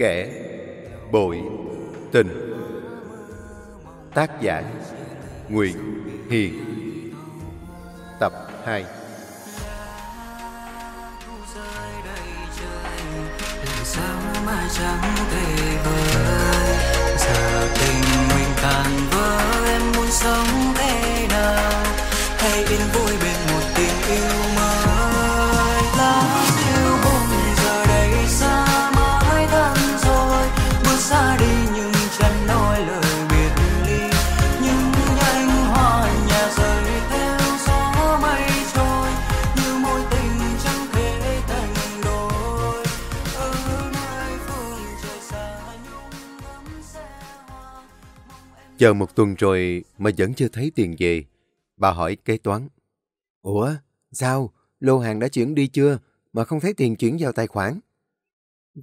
Kẻ bội tình. Tác giả Nguyễn Hiền. Tập 2 Chờ một tuần rồi mà vẫn chưa thấy tiền về. Bà hỏi kế toán. Ủa, sao? Lô hàng đã chuyển đi chưa? Mà không thấy tiền chuyển vào tài khoản.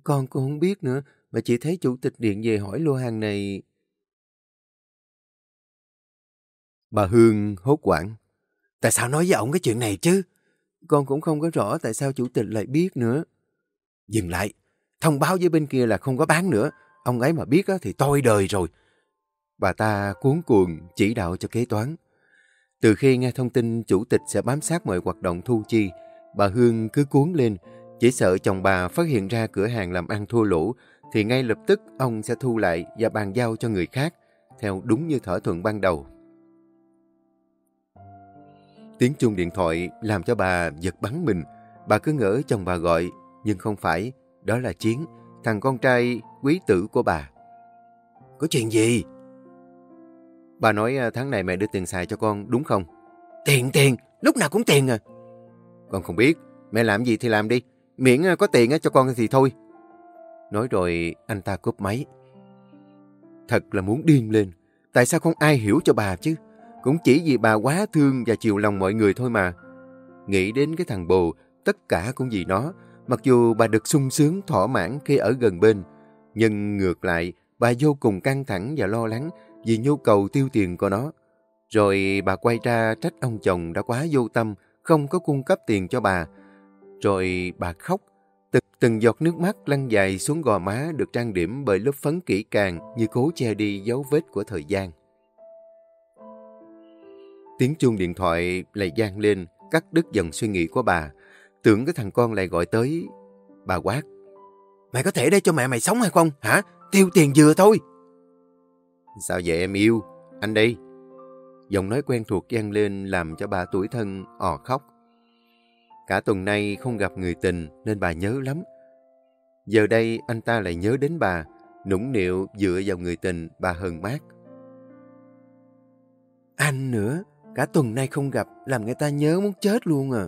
Con cũng không biết nữa. Mà chỉ thấy chủ tịch điện về hỏi lô hàng này... Bà Hương hốt quảng. Tại sao nói với ông cái chuyện này chứ? Con cũng không có rõ tại sao chủ tịch lại biết nữa. Dừng lại. Thông báo với bên kia là không có bán nữa. Ông ấy mà biết á thì tôi đời rồi. Bà ta cuốn cuồng chỉ đạo cho kế toán. Từ khi nghe thông tin chủ tịch sẽ bám sát mọi hoạt động thu chi, bà Hương cứ cuốn lên, chỉ sợ chồng bà phát hiện ra cửa hàng làm ăn thua lỗ, thì ngay lập tức ông sẽ thu lại và bàn giao cho người khác, theo đúng như thỏa thuận ban đầu. Tiếng chuông điện thoại làm cho bà giật bắn mình. Bà cứ ngỡ chồng bà gọi, nhưng không phải, đó là Chiến, thằng con trai quý tử của bà. Có chuyện gì? Bà nói à, tháng này mẹ đưa tiền xài cho con, đúng không? Tiền, tiền, lúc nào cũng tiền à. Con không biết, mẹ làm gì thì làm đi, miễn à, có tiền à, cho con thì thôi. Nói rồi anh ta cúp máy. Thật là muốn điên lên, tại sao không ai hiểu cho bà chứ? Cũng chỉ vì bà quá thương và chiều lòng mọi người thôi mà. Nghĩ đến cái thằng bồ, tất cả cũng vì nó, mặc dù bà được sung sướng thỏa mãn khi ở gần bên. Nhưng ngược lại, bà vô cùng căng thẳng và lo lắng vì nhu cầu tiêu tiền của nó. Rồi bà quay ra trách ông chồng đã quá vô tâm, không có cung cấp tiền cho bà. Rồi bà khóc, từng, từng giọt nước mắt lăn dài xuống gò má được trang điểm bởi lớp phấn kỹ càng như cố che đi dấu vết của thời gian. Tiếng chuông điện thoại lại gian lên, cắt đứt dần suy nghĩ của bà. Tưởng cái thằng con lại gọi tới. Bà quát. Mày có thể để cho mẹ mày sống hay không, hả? Tiêu tiền vừa thôi. Sao vậy em yêu? Anh đây. Giọng nói quen thuộc gian lên làm cho bà tuổi thân ò khóc. Cả tuần nay không gặp người tình nên bà nhớ lắm. Giờ đây anh ta lại nhớ đến bà, nũng nịu dựa vào người tình bà hờn mát. Anh nữa, cả tuần nay không gặp làm người ta nhớ muốn chết luôn à.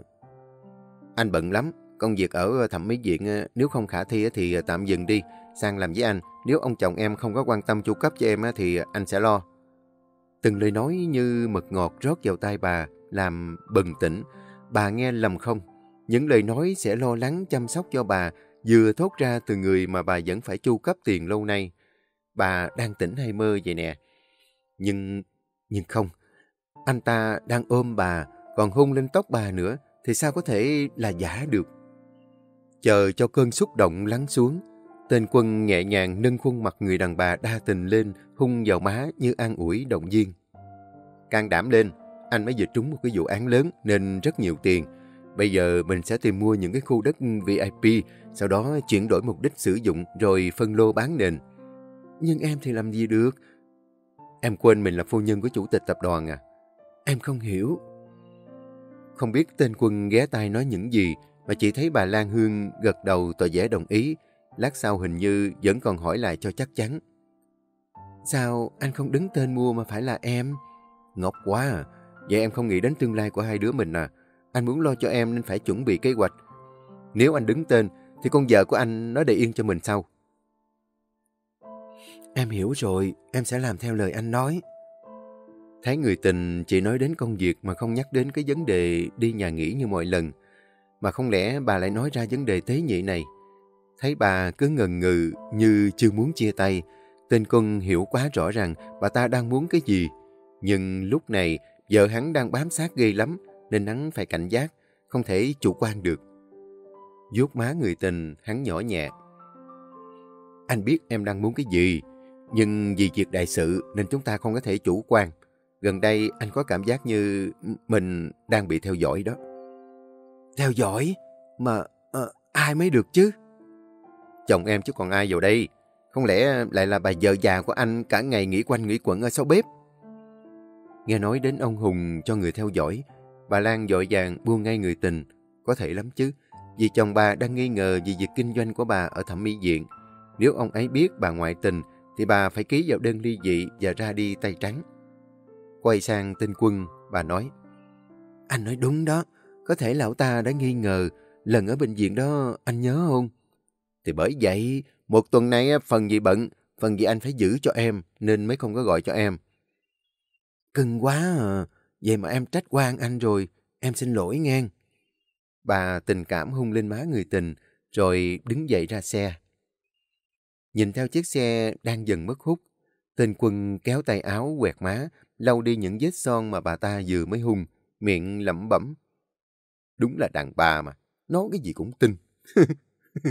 Anh bận lắm, công việc ở thẩm mỹ viện nếu không khả thi thì tạm dừng đi, sang làm với anh. Nếu ông chồng em không có quan tâm chu cấp cho em thì anh sẽ lo. Từng lời nói như mật ngọt rót vào tai bà, làm bừng tỉnh. Bà nghe lầm không? Những lời nói sẽ lo lắng chăm sóc cho bà, vừa thốt ra từ người mà bà vẫn phải chu cấp tiền lâu nay. Bà đang tỉnh hay mơ vậy nè. Nhưng, nhưng không. Anh ta đang ôm bà, còn hôn lên tóc bà nữa, thì sao có thể là giả được? Chờ cho cơn xúc động lắng xuống, tên quân nhẹ nhàng nâng khuôn mặt người đàn bà đa tình lên, hung vào má như an ủi động viên. Can đảm lên, anh mới vừa trúng một cái vụ án lớn nên rất nhiều tiền. Bây giờ mình sẽ tìm mua những cái khu đất VIP, sau đó chuyển đổi mục đích sử dụng rồi phân lô bán nền. Nhưng em thì làm gì được? Em quên mình là phu nhân của chủ tịch tập đoàn à? Em không hiểu. Không biết tên quân ghé tay nói những gì, mà chỉ thấy bà Lan Hương gật đầu tỏ vẻ đồng ý. Lát sau hình như vẫn còn hỏi lại cho chắc chắn. Sao anh không đứng tên mua mà phải là em? Ngốc quá à. Vậy em không nghĩ đến tương lai của hai đứa mình à? Anh muốn lo cho em nên phải chuẩn bị kế hoạch. Nếu anh đứng tên, thì con vợ của anh nó để yên cho mình sau. Em hiểu rồi, em sẽ làm theo lời anh nói. Thấy người tình chỉ nói đến công việc mà không nhắc đến cái vấn đề đi nhà nghỉ như mọi lần. Mà không lẽ bà lại nói ra vấn đề tế nhị này? Thấy bà cứ ngần ngừ như chưa muốn chia tay, tên quân hiểu quá rõ rằng bà ta đang muốn cái gì. Nhưng lúc này vợ hắn đang bám sát ghê lắm nên hắn phải cảnh giác, không thể chủ quan được. vuốt má người tình, hắn nhỏ nhẹ. anh biết em đang muốn cái gì, nhưng vì việc đại sự nên chúng ta không có thể chủ quan. Gần đây anh có cảm giác như mình đang bị theo dõi đó. Theo dõi? Mà à, ai mới được chứ? Chồng em chứ còn ai vào đây? Không lẽ lại là bà vợ già của anh cả ngày nghỉ quanh nghỉ quẩn ở sau bếp? Nghe nói đến ông Hùng cho người theo dõi, bà Lan dội vàng buông ngay người tình. Có thể lắm chứ, vì chồng bà đang nghi ngờ về việc kinh doanh của bà ở thẩm mỹ viện. Nếu ông ấy biết bà ngoại tình, thì bà phải ký vào đơn ly dị và ra đi tay trắng. Quay sang tinh quân, bà nói, Anh nói đúng đó, có thể lão ta đã nghi ngờ, lần ở bệnh viện đó anh nhớ không? Thì bởi vậy, một tuần nay phần gì bận, phần gì anh phải giữ cho em, nên mới không có gọi cho em. Cưng quá à, vậy mà em trách quan anh rồi, em xin lỗi ngang. Bà tình cảm hung lên má người tình, rồi đứng dậy ra xe. Nhìn theo chiếc xe đang dần mất hút, tên quân kéo tay áo quẹt má, lau đi những vết son mà bà ta vừa mới hung, miệng lẩm bẩm. Đúng là đàn bà mà, nói cái gì cũng tin.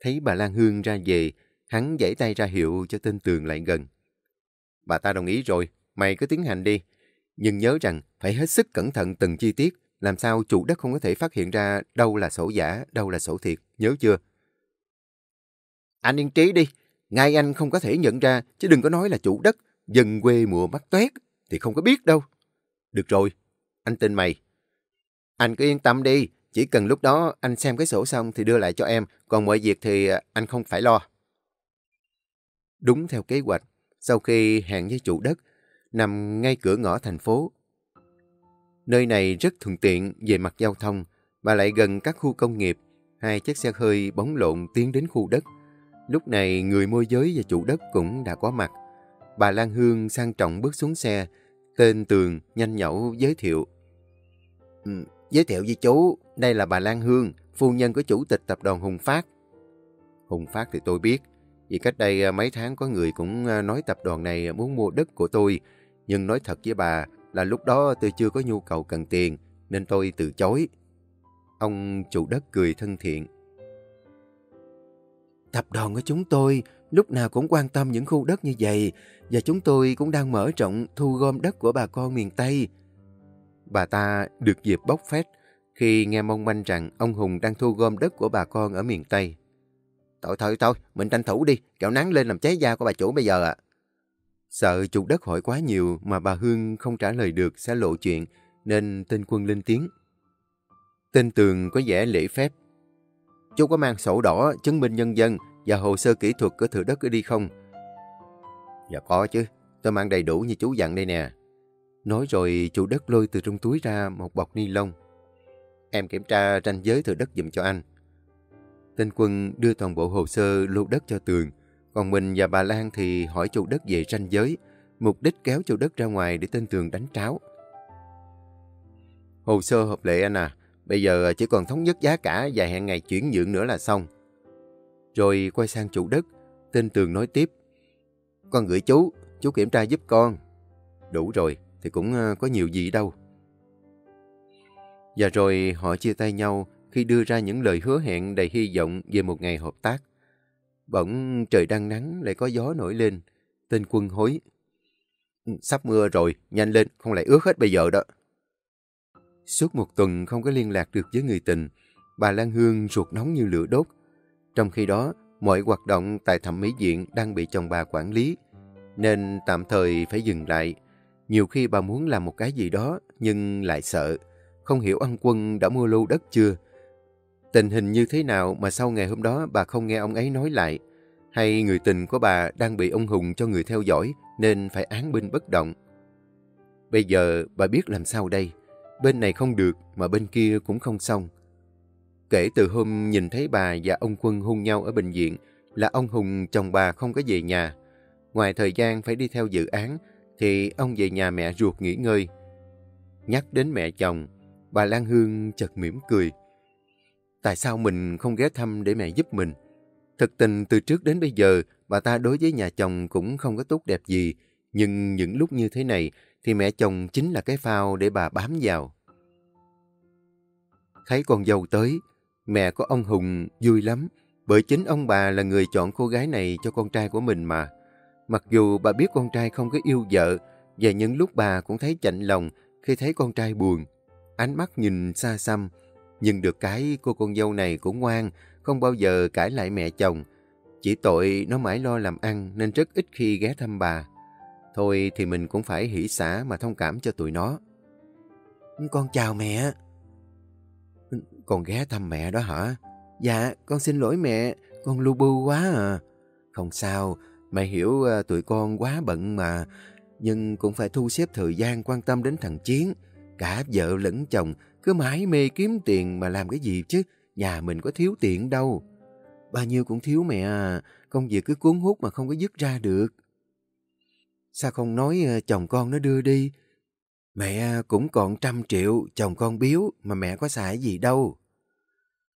Thấy bà Lan Hương ra về, hắn giãy tay ra hiệu cho tên Tường lại gần. Bà ta đồng ý rồi, mày cứ tiến hành đi. Nhưng nhớ rằng phải hết sức cẩn thận từng chi tiết, làm sao chủ đất không có thể phát hiện ra đâu là sổ giả, đâu là sổ thiệt, nhớ chưa? Anh yên trí đi, ngay anh không có thể nhận ra, chứ đừng có nói là chủ đất, dân quê mùa mắt toét, thì không có biết đâu. Được rồi, anh tin mày. Anh cứ yên tâm đi, chỉ cần lúc đó anh xem cái sổ xong thì đưa lại cho em, còn mọi việc thì à, anh không phải lo. Đúng theo kế hoạch, sau khi hẹn với chủ đất, nằm ngay cửa ngõ thành phố. Nơi này rất thuận tiện về mặt giao thông và lại gần các khu công nghiệp. Hai chiếc xe hơi bóng lộn tiến đến khu đất. Lúc này người môi giới và chủ đất cũng đã có mặt. Bà Lan Hương sang trọng bước xuống xe, tên Tường nhanh nhẩu giới thiệu. Giới thiệu với chú, đây là bà Lan Hương, phu nhân của chủ tịch tập đoàn Hùng Phát. Hùng Phát thì tôi biết, vì cách đây à, mấy tháng có người cũng à, nói tập đoàn này muốn mua đất của tôi, nhưng nói thật với bà là lúc đó tôi chưa có nhu cầu cần tiền, nên tôi từ chối. Ông chủ đất cười thân thiện. Tập đoàn của chúng tôi lúc nào cũng quan tâm những khu đất như vậy và chúng tôi cũng đang mở rộng thu gom đất của bà con miền Tây. Bà ta được dịp bốc phét khi nghe mong manh rằng ông Hùng đang thu gom đất của bà con ở miền Tây. Thôi thôi thôi, mình tranh thủ đi, kẹo nắng lên làm cháy da của bà chủ bây giờ ạ. Sợ chủ đất hỏi quá nhiều mà bà Hương không trả lời được sẽ lộ chuyện, nên tên quân lên tiếng. Tên Tường có vẻ lễ phép. Chú có mang sổ đỏ, chứng minh nhân dân và hồ sơ kỹ thuật của thửa đất ở đi không? Dạ có chứ, tôi mang đầy đủ như chú dặn đây nè. Nói rồi chủ đất lôi từ trong túi ra một bọc ni lông. Em kiểm tra ranh giới thừa đất dùm cho anh. Tên quân đưa toàn bộ hồ sơ lô đất cho Tường, còn mình và bà Lan thì hỏi chủ đất về ranh giới, mục đích kéo chủ đất ra ngoài để tên Tường đánh tráo. Hồ sơ hợp lệ anh à, bây giờ chỉ còn thống nhất giá cả và hẹn ngày chuyển nhượng nữa là xong. Rồi quay sang chủ đất, tên Tường nói tiếp. Con gửi chú, chú kiểm tra giúp con. Đủ rồi, thì cũng ờ, có nhiều gì đâu. Và rồi họ chia tay nhau khi đưa ra những lời hứa hẹn đầy hy vọng về một ngày hợp tác. Bỗng trời đang nắng lại có gió nổi lên. Tên quân hối. Ừ, sắp mưa rồi, nhanh lên, không lại ướt hết bây giờ đó. Suốt một tuần không có liên lạc được với người tình, bà Lan Hương ruột nóng như lửa đốt. Trong khi đó, mọi hoạt động tại thẩm mỹ viện đang bị chồng bà quản lý, nên tạm thời phải dừng lại. Nhiều khi bà muốn làm một cái gì đó, nhưng lại sợ. Không hiểu ông Quân đã mua lô đất chưa, Tình hình như thế nào mà sau ngày hôm đó bà không nghe ông ấy nói lại? Hay người tình của bà đang bị ông Hùng cho người theo dõi nên phải án binh bất động? Bây giờ bà biết làm sao đây? Bên này không được mà bên kia cũng không xong. Kể từ hôm nhìn thấy bà và ông Quân hôn nhau ở bệnh viện là ông Hùng chồng bà không có về nhà. Ngoài thời gian phải đi theo dự án thì ông về nhà mẹ ruột nghỉ ngơi. Nhắc đến mẹ chồng, bà Lan Hương chợt mỉm cười. Tại sao mình không ghé thăm để mẹ giúp mình? Thực tình từ trước đến bây giờ, bà ta đối với nhà chồng cũng không có tốt đẹp gì. Nhưng những lúc như thế này, thì mẹ chồng chính là cái phao để bà bám vào. Thấy con dâu tới, mẹ của ông Hùng vui lắm. Bởi chính ông bà là người chọn cô gái này cho con trai của mình mà. Mặc dù bà biết con trai không có yêu vợ, và những lúc bà cũng thấy chạnh lòng khi thấy con trai buồn. Ánh mắt nhìn xa xăm, nhưng được cái cô con dâu này cũng ngoan, không bao giờ cãi lại mẹ chồng. Chỉ tội nó mãi lo làm ăn nên rất ít khi ghé thăm bà. Thôi thì mình cũng phải hỷ xả mà thông cảm cho tụi nó. Con chào mẹ. Con ghé thăm mẹ đó hả? Dạ, con xin lỗi mẹ, con lu bu quá à. Không sao, mẹ hiểu ờ, tụi con quá bận mà, nhưng cũng phải thu xếp thời gian quan tâm đến thằng Chiến. Cả vợ lẫn chồng cứ mãi mê kiếm tiền mà làm cái gì chứ, nhà mình có thiếu tiền đâu. Bao nhiêu cũng thiếu mẹ à, công việc cứ cuốn hút mà không có dứt ra được. Sao không nói ờ, chồng con nó đưa đi? Mẹ ờ, cũng còn trăm triệu, chồng con biếu mà mẹ có xài gì đâu.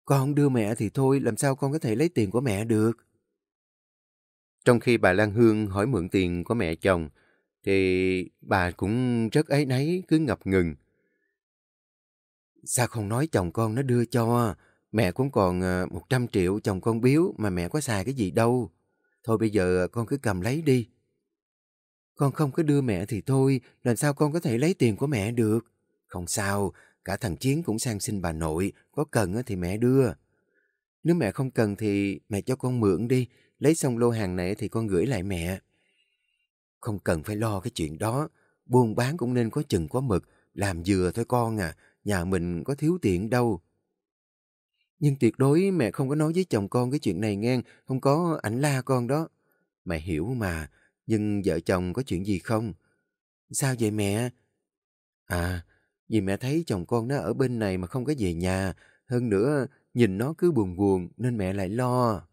Con đưa mẹ thì thôi, làm sao con có thể lấy tiền của mẹ được? Trong khi bà Lan Hương hỏi mượn tiền của mẹ chồng, thì bà cũng rất ấy nấy, cứ ngập ngừng. Sao không nói chồng con nó đưa cho? Mẹ cũng còn ờ, 100 triệu chồng con biếu mà mẹ có xài cái gì đâu. Thôi bây giờ ờ, con cứ cầm lấy đi. Con không có đưa mẹ thì thôi, làm sao con có thể lấy tiền của mẹ được? Không sao, cả thằng Chiến cũng sang xin bà nội, có cần thì mẹ đưa. Nếu mẹ không cần thì mẹ cho con mượn đi, lấy xong lô hàng này thì con gửi lại mẹ. Không cần phải lo cái chuyện đó, buôn bán cũng nên có chừng có mực, làm vừa thôi con à, nhà mình có thiếu tiền đâu. Nhưng tuyệt đối mẹ không có nói với chồng con cái chuyện này nghe, không có ảnh la con đó. Mẹ hiểu mà, nhưng vợ chồng có chuyện gì không? Sao vậy mẹ? À, vì mẹ thấy chồng con nó ở bên này mà không có về nhà. Hơn nữa, nhìn nó cứ buồn buồn nên mẹ lại lo.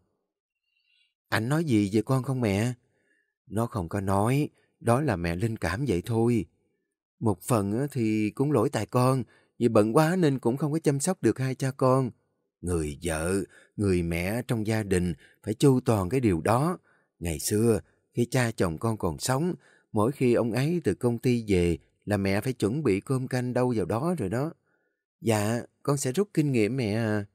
Anh nói gì về con không mẹ? Nó không có nói, đó là mẹ linh cảm vậy thôi. Một phần thì cũng lỗi tại con, vì bận quá nên cũng không có chăm sóc được hai cha con. Người vợ, người mẹ trong gia đình phải chu toàn cái điều đó. Ngày xưa, khi cha chồng con còn sống, mỗi khi ông ấy từ công ty về là mẹ phải chuẩn bị cơm canh đâu vào đó rồi đó. Dạ, con sẽ rút kinh nghiệm mẹ à.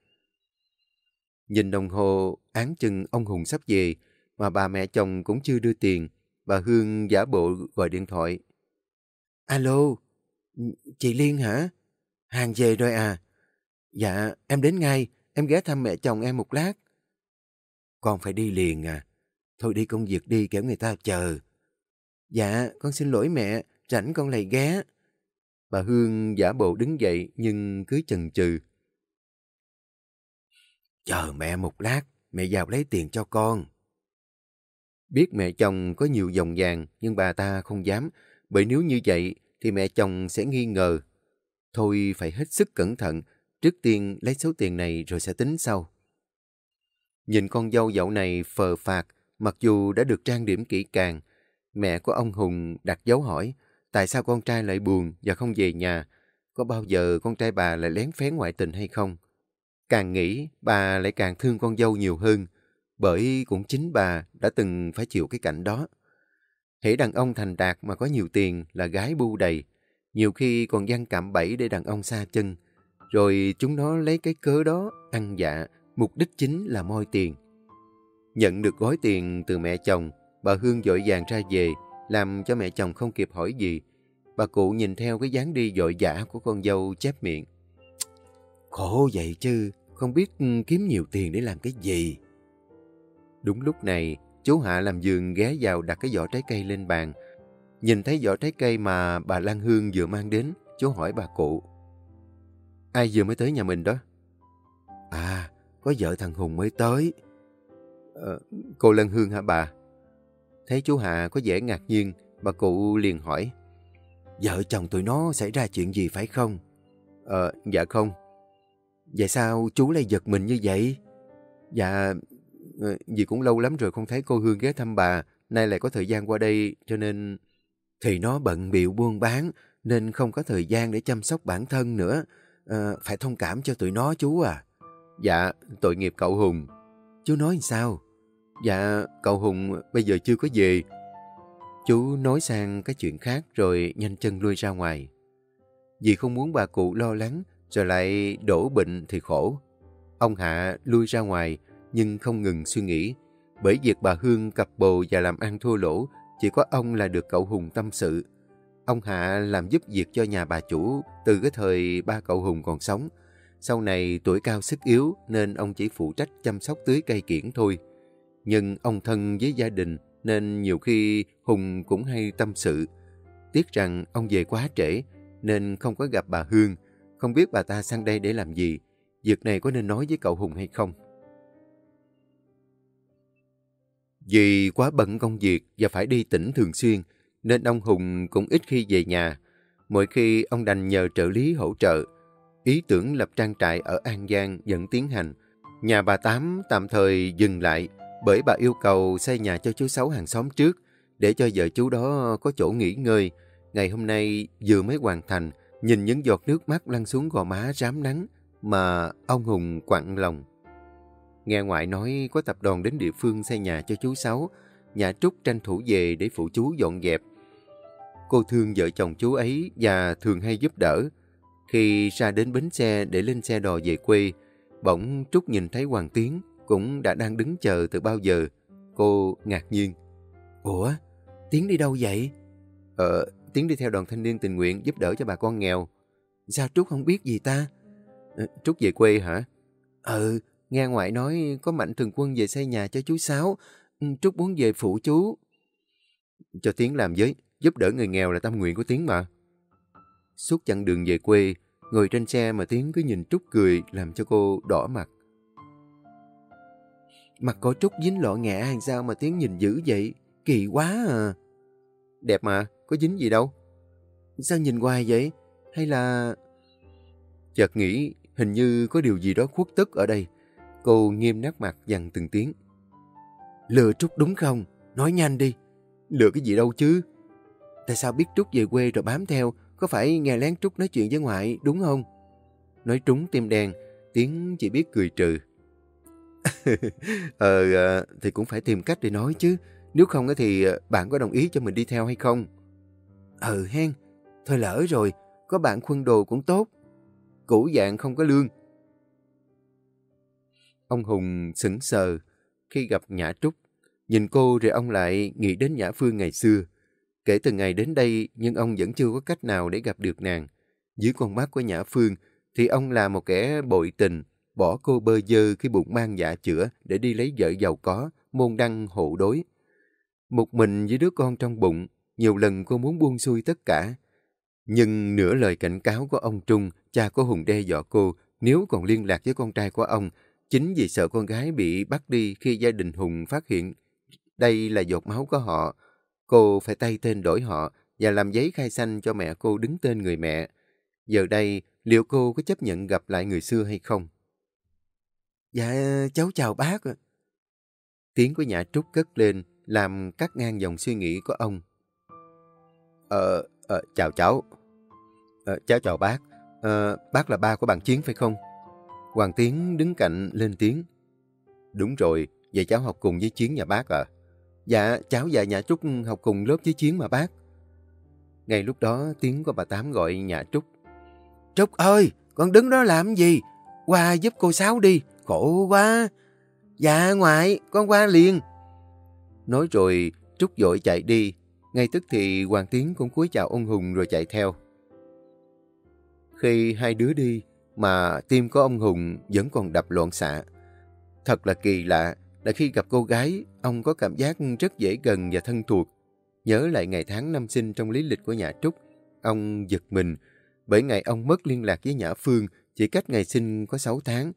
Nhìn đồng hồ, án chừng ông Hùng sắp về, mà bà mẹ chồng cũng chưa đưa tiền. Bà Hương giả bộ gọi điện thoại. Alo, ừ, chị Liên hả? Hàng về rồi à? Dạ, em đến ngay, em ghé thăm mẹ chồng em một lát. Con phải đi liền à? Thôi đi công việc đi kéo người ta chờ. Dạ, con xin lỗi mẹ, rảnh con lại ghé. Bà Hương giả bộ đứng dậy nhưng cứ chần chừ. Chờ mẹ một lát, mẹ vào lấy tiền cho con. Biết mẹ chồng có nhiều dòng vàng nhưng bà ta không dám, bởi nếu như vậy thì mẹ chồng sẽ nghi ngờ. Thôi phải hết sức cẩn thận, trước tiên lấy số tiền này rồi sẽ tính sau. Nhìn con dâu dậu này phờ phạt, mặc dù đã được trang điểm kỹ càng, mẹ của ông Hùng đặt dấu hỏi, tại sao con trai lại buồn và không về nhà? Có bao giờ con trai bà lại lén phén ngoại tình hay không? Càng nghĩ, bà lại càng thương con dâu nhiều hơn, bởi cũng chính bà đã từng phải chịu cái cảnh đó. Hễ đàn ông thành đạt mà có nhiều tiền là gái bu đầy, nhiều khi còn gian cạm bẫy để đàn ông xa chân, rồi chúng nó lấy cái cớ đó ăn dạ, mục đích chính là moi tiền. Nhận được gói tiền từ mẹ chồng, bà Hương dội vàng ra về, làm cho mẹ chồng không kịp hỏi gì. Bà cụ nhìn theo cái dáng đi dội dã của con dâu chép miệng. Khổ vậy chứ, không biết ừ, kiếm nhiều tiền để làm cái gì. Đúng lúc này, chú Hạ làm giường ghé vào đặt cái vỏ trái cây lên bàn. Nhìn thấy vỏ trái cây mà bà Lan Hương vừa mang đến, chú hỏi bà cụ. Ai vừa mới tới nhà mình đó? À, có vợ thằng Hùng mới tới. À, cô Lan Hương hả bà? Thấy chú Hạ có vẻ ngạc nhiên, bà cụ liền hỏi. Vợ chồng tụi nó xảy ra chuyện gì phải không? Ờ, dạ không. Vậy sao chú lại giật mình như vậy? Dạ, ờ, vì cũng lâu lắm rồi không thấy cô Hương ghé thăm bà, nay lại có thời gian qua đây, cho nên... Thì nó bận biệu buôn bán, nên không có thời gian để chăm sóc bản thân nữa. À, phải thông cảm cho tụi nó chú à. Dạ, tội nghiệp cậu Hùng. Chú nói sao? Dạ, cậu Hùng bây giờ chưa có về. Chú nói sang cái chuyện khác rồi nhanh chân lui ra ngoài. Vì không muốn bà cụ lo lắng, rồi lại đổ bệnh thì khổ. Ông Hạ lui ra ngoài, nhưng không ngừng suy nghĩ. Bởi việc bà Hương cặp bồ và làm ăn thua lỗ, chỉ có ông là được cậu Hùng tâm sự. Ông Hạ làm giúp việc cho nhà bà chủ từ cái thời ba cậu Hùng còn sống. Sau này tuổi cao sức yếu nên ông chỉ phụ trách chăm sóc tưới cây kiển thôi. Nhưng ông thân với gia đình nên nhiều khi Hùng cũng hay tâm sự. Tiếc rằng ông về quá trễ nên không có gặp bà Hương. Không biết bà ta sang đây để làm gì. Việc này có nên nói với cậu Hùng hay không? Vì quá bận công việc và phải đi tỉnh thường xuyên, nên ông Hùng cũng ít khi về nhà. Mỗi khi ông đành nhờ trợ lý hỗ trợ, ý tưởng lập trang trại ở An Giang vẫn tiến hành. Nhà bà Tám tạm thời dừng lại bởi bà yêu cầu xây nhà cho chú Sáu hàng xóm trước để cho vợ chú đó có chỗ nghỉ ngơi. Ngày hôm nay vừa mới hoàn thành, nhìn những giọt nước mắt lăn xuống gò má rám nắng mà ông Hùng quặn lòng. Nghe ngoại nói có tập đoàn đến địa phương xây nhà cho chú Sáu, nhà Trúc tranh thủ về để phụ chú dọn dẹp. Cô thương vợ chồng chú ấy và thường hay giúp đỡ. Khi ra đến bến xe để lên xe đò về quê, bỗng Trúc nhìn thấy Hoàng Tiến cũng đã đang đứng chờ từ bao giờ. Cô ngạc nhiên. Ủa? Tiến đi đâu vậy? Ờ, Tiến đi theo đoàn thanh niên tình nguyện giúp đỡ cho bà con nghèo. Sao Trúc không biết gì ta? Ờ, Trúc về quê hả? Ừ, nghe ngoại nói có mạnh thường quân về xây nhà cho chú Sáu. Ừ, Trúc muốn về phụ chú. Cho Tiến làm với, giúp đỡ người nghèo là tâm nguyện của Tiến mà. Suốt chặng đường về quê, ngồi trên xe mà Tiến cứ nhìn Trúc cười làm cho cô đỏ mặt. Mặt có Trúc dính lọ ngã hàng sao mà Tiến nhìn dữ vậy? Kỳ quá à. Đẹp mà, có dính gì đâu. Sao nhìn hoài vậy? Hay là... Chợt nghĩ hình như có điều gì đó khuất tức ở đây. Cô nghiêm nát mặt dằn từng tiếng. Lừa Trúc đúng không? Nói nhanh đi. Lừa cái gì đâu chứ? Tại sao biết Trúc về quê rồi bám theo? Có phải nghe lén Trúc nói chuyện với ngoại đúng không? Nói trúng tim đen, Tiến chỉ biết cười trừ. Ờ, ờ, thì cũng phải tìm cách để nói chứ. Nếu không thì bạn có đồng ý cho mình đi theo hay không? Ừ hen, thôi lỡ rồi, có bạn khuân đồ cũng tốt. Cũ dạng không có lương. Ông Hùng sững sờ khi gặp Nhã Trúc. Nhìn cô rồi ông lại nghĩ đến Nhã Phương ngày xưa. Kể từ ngày đến đây nhưng ông vẫn chưa có cách nào để gặp được nàng. Dưới con mắt của Nhã Phương thì ông là một kẻ bội tình, bỏ cô bơ dơ khi bụng mang dạ chữa để đi lấy vợ giàu có, môn đăng hộ đối. Một mình với đứa con trong bụng, nhiều lần cô muốn buông xuôi tất cả. Nhưng nửa lời cảnh cáo của ông Trung, cha của Hùng đe dọa cô, nếu còn liên lạc với con trai của ông, chính vì sợ con gái bị bắt đi khi gia đình Hùng phát hiện đây là giọt máu của họ. Cô phải tay tên đổi họ và làm giấy khai sanh cho mẹ cô đứng tên người mẹ. Giờ đây, liệu cô có chấp nhận gặp lại người xưa hay không? Dạ, cháu chào bác. Tiếng của nhà Trúc cất lên, làm cắt ngang dòng suy nghĩ của ông. Ờ, ờ chào cháu. Ờ, cháu chào bác. Ờ, bác là ba của bạn Chiến phải không? Hoàng Tiến đứng cạnh lên tiếng. Đúng rồi, vậy cháu học cùng với Chiến nhà bác à? Dạ, cháu và nhà Trúc học cùng lớp với Chiến mà bác. Ngay lúc đó, tiếng của bà Tám gọi nhà Trúc. Trúc ơi, con đứng đó làm gì? Qua giúp cô Sáu đi, khổ quá. Dạ ngoại, con qua liền. Nói rồi, Trúc dội chạy đi. Ngay tức thì Hoàng Tiến cũng cúi chào ông Hùng rồi chạy theo. Khi hai đứa đi, mà tim của ông Hùng vẫn còn đập loạn xạ. Thật là kỳ lạ, là khi gặp cô gái, ông có cảm giác rất dễ gần và thân thuộc. Nhớ lại ngày tháng năm sinh trong lý lịch của nhà Trúc, ông giật mình, bởi ngày ông mất liên lạc với Nhã Phương chỉ cách ngày sinh có 6 tháng.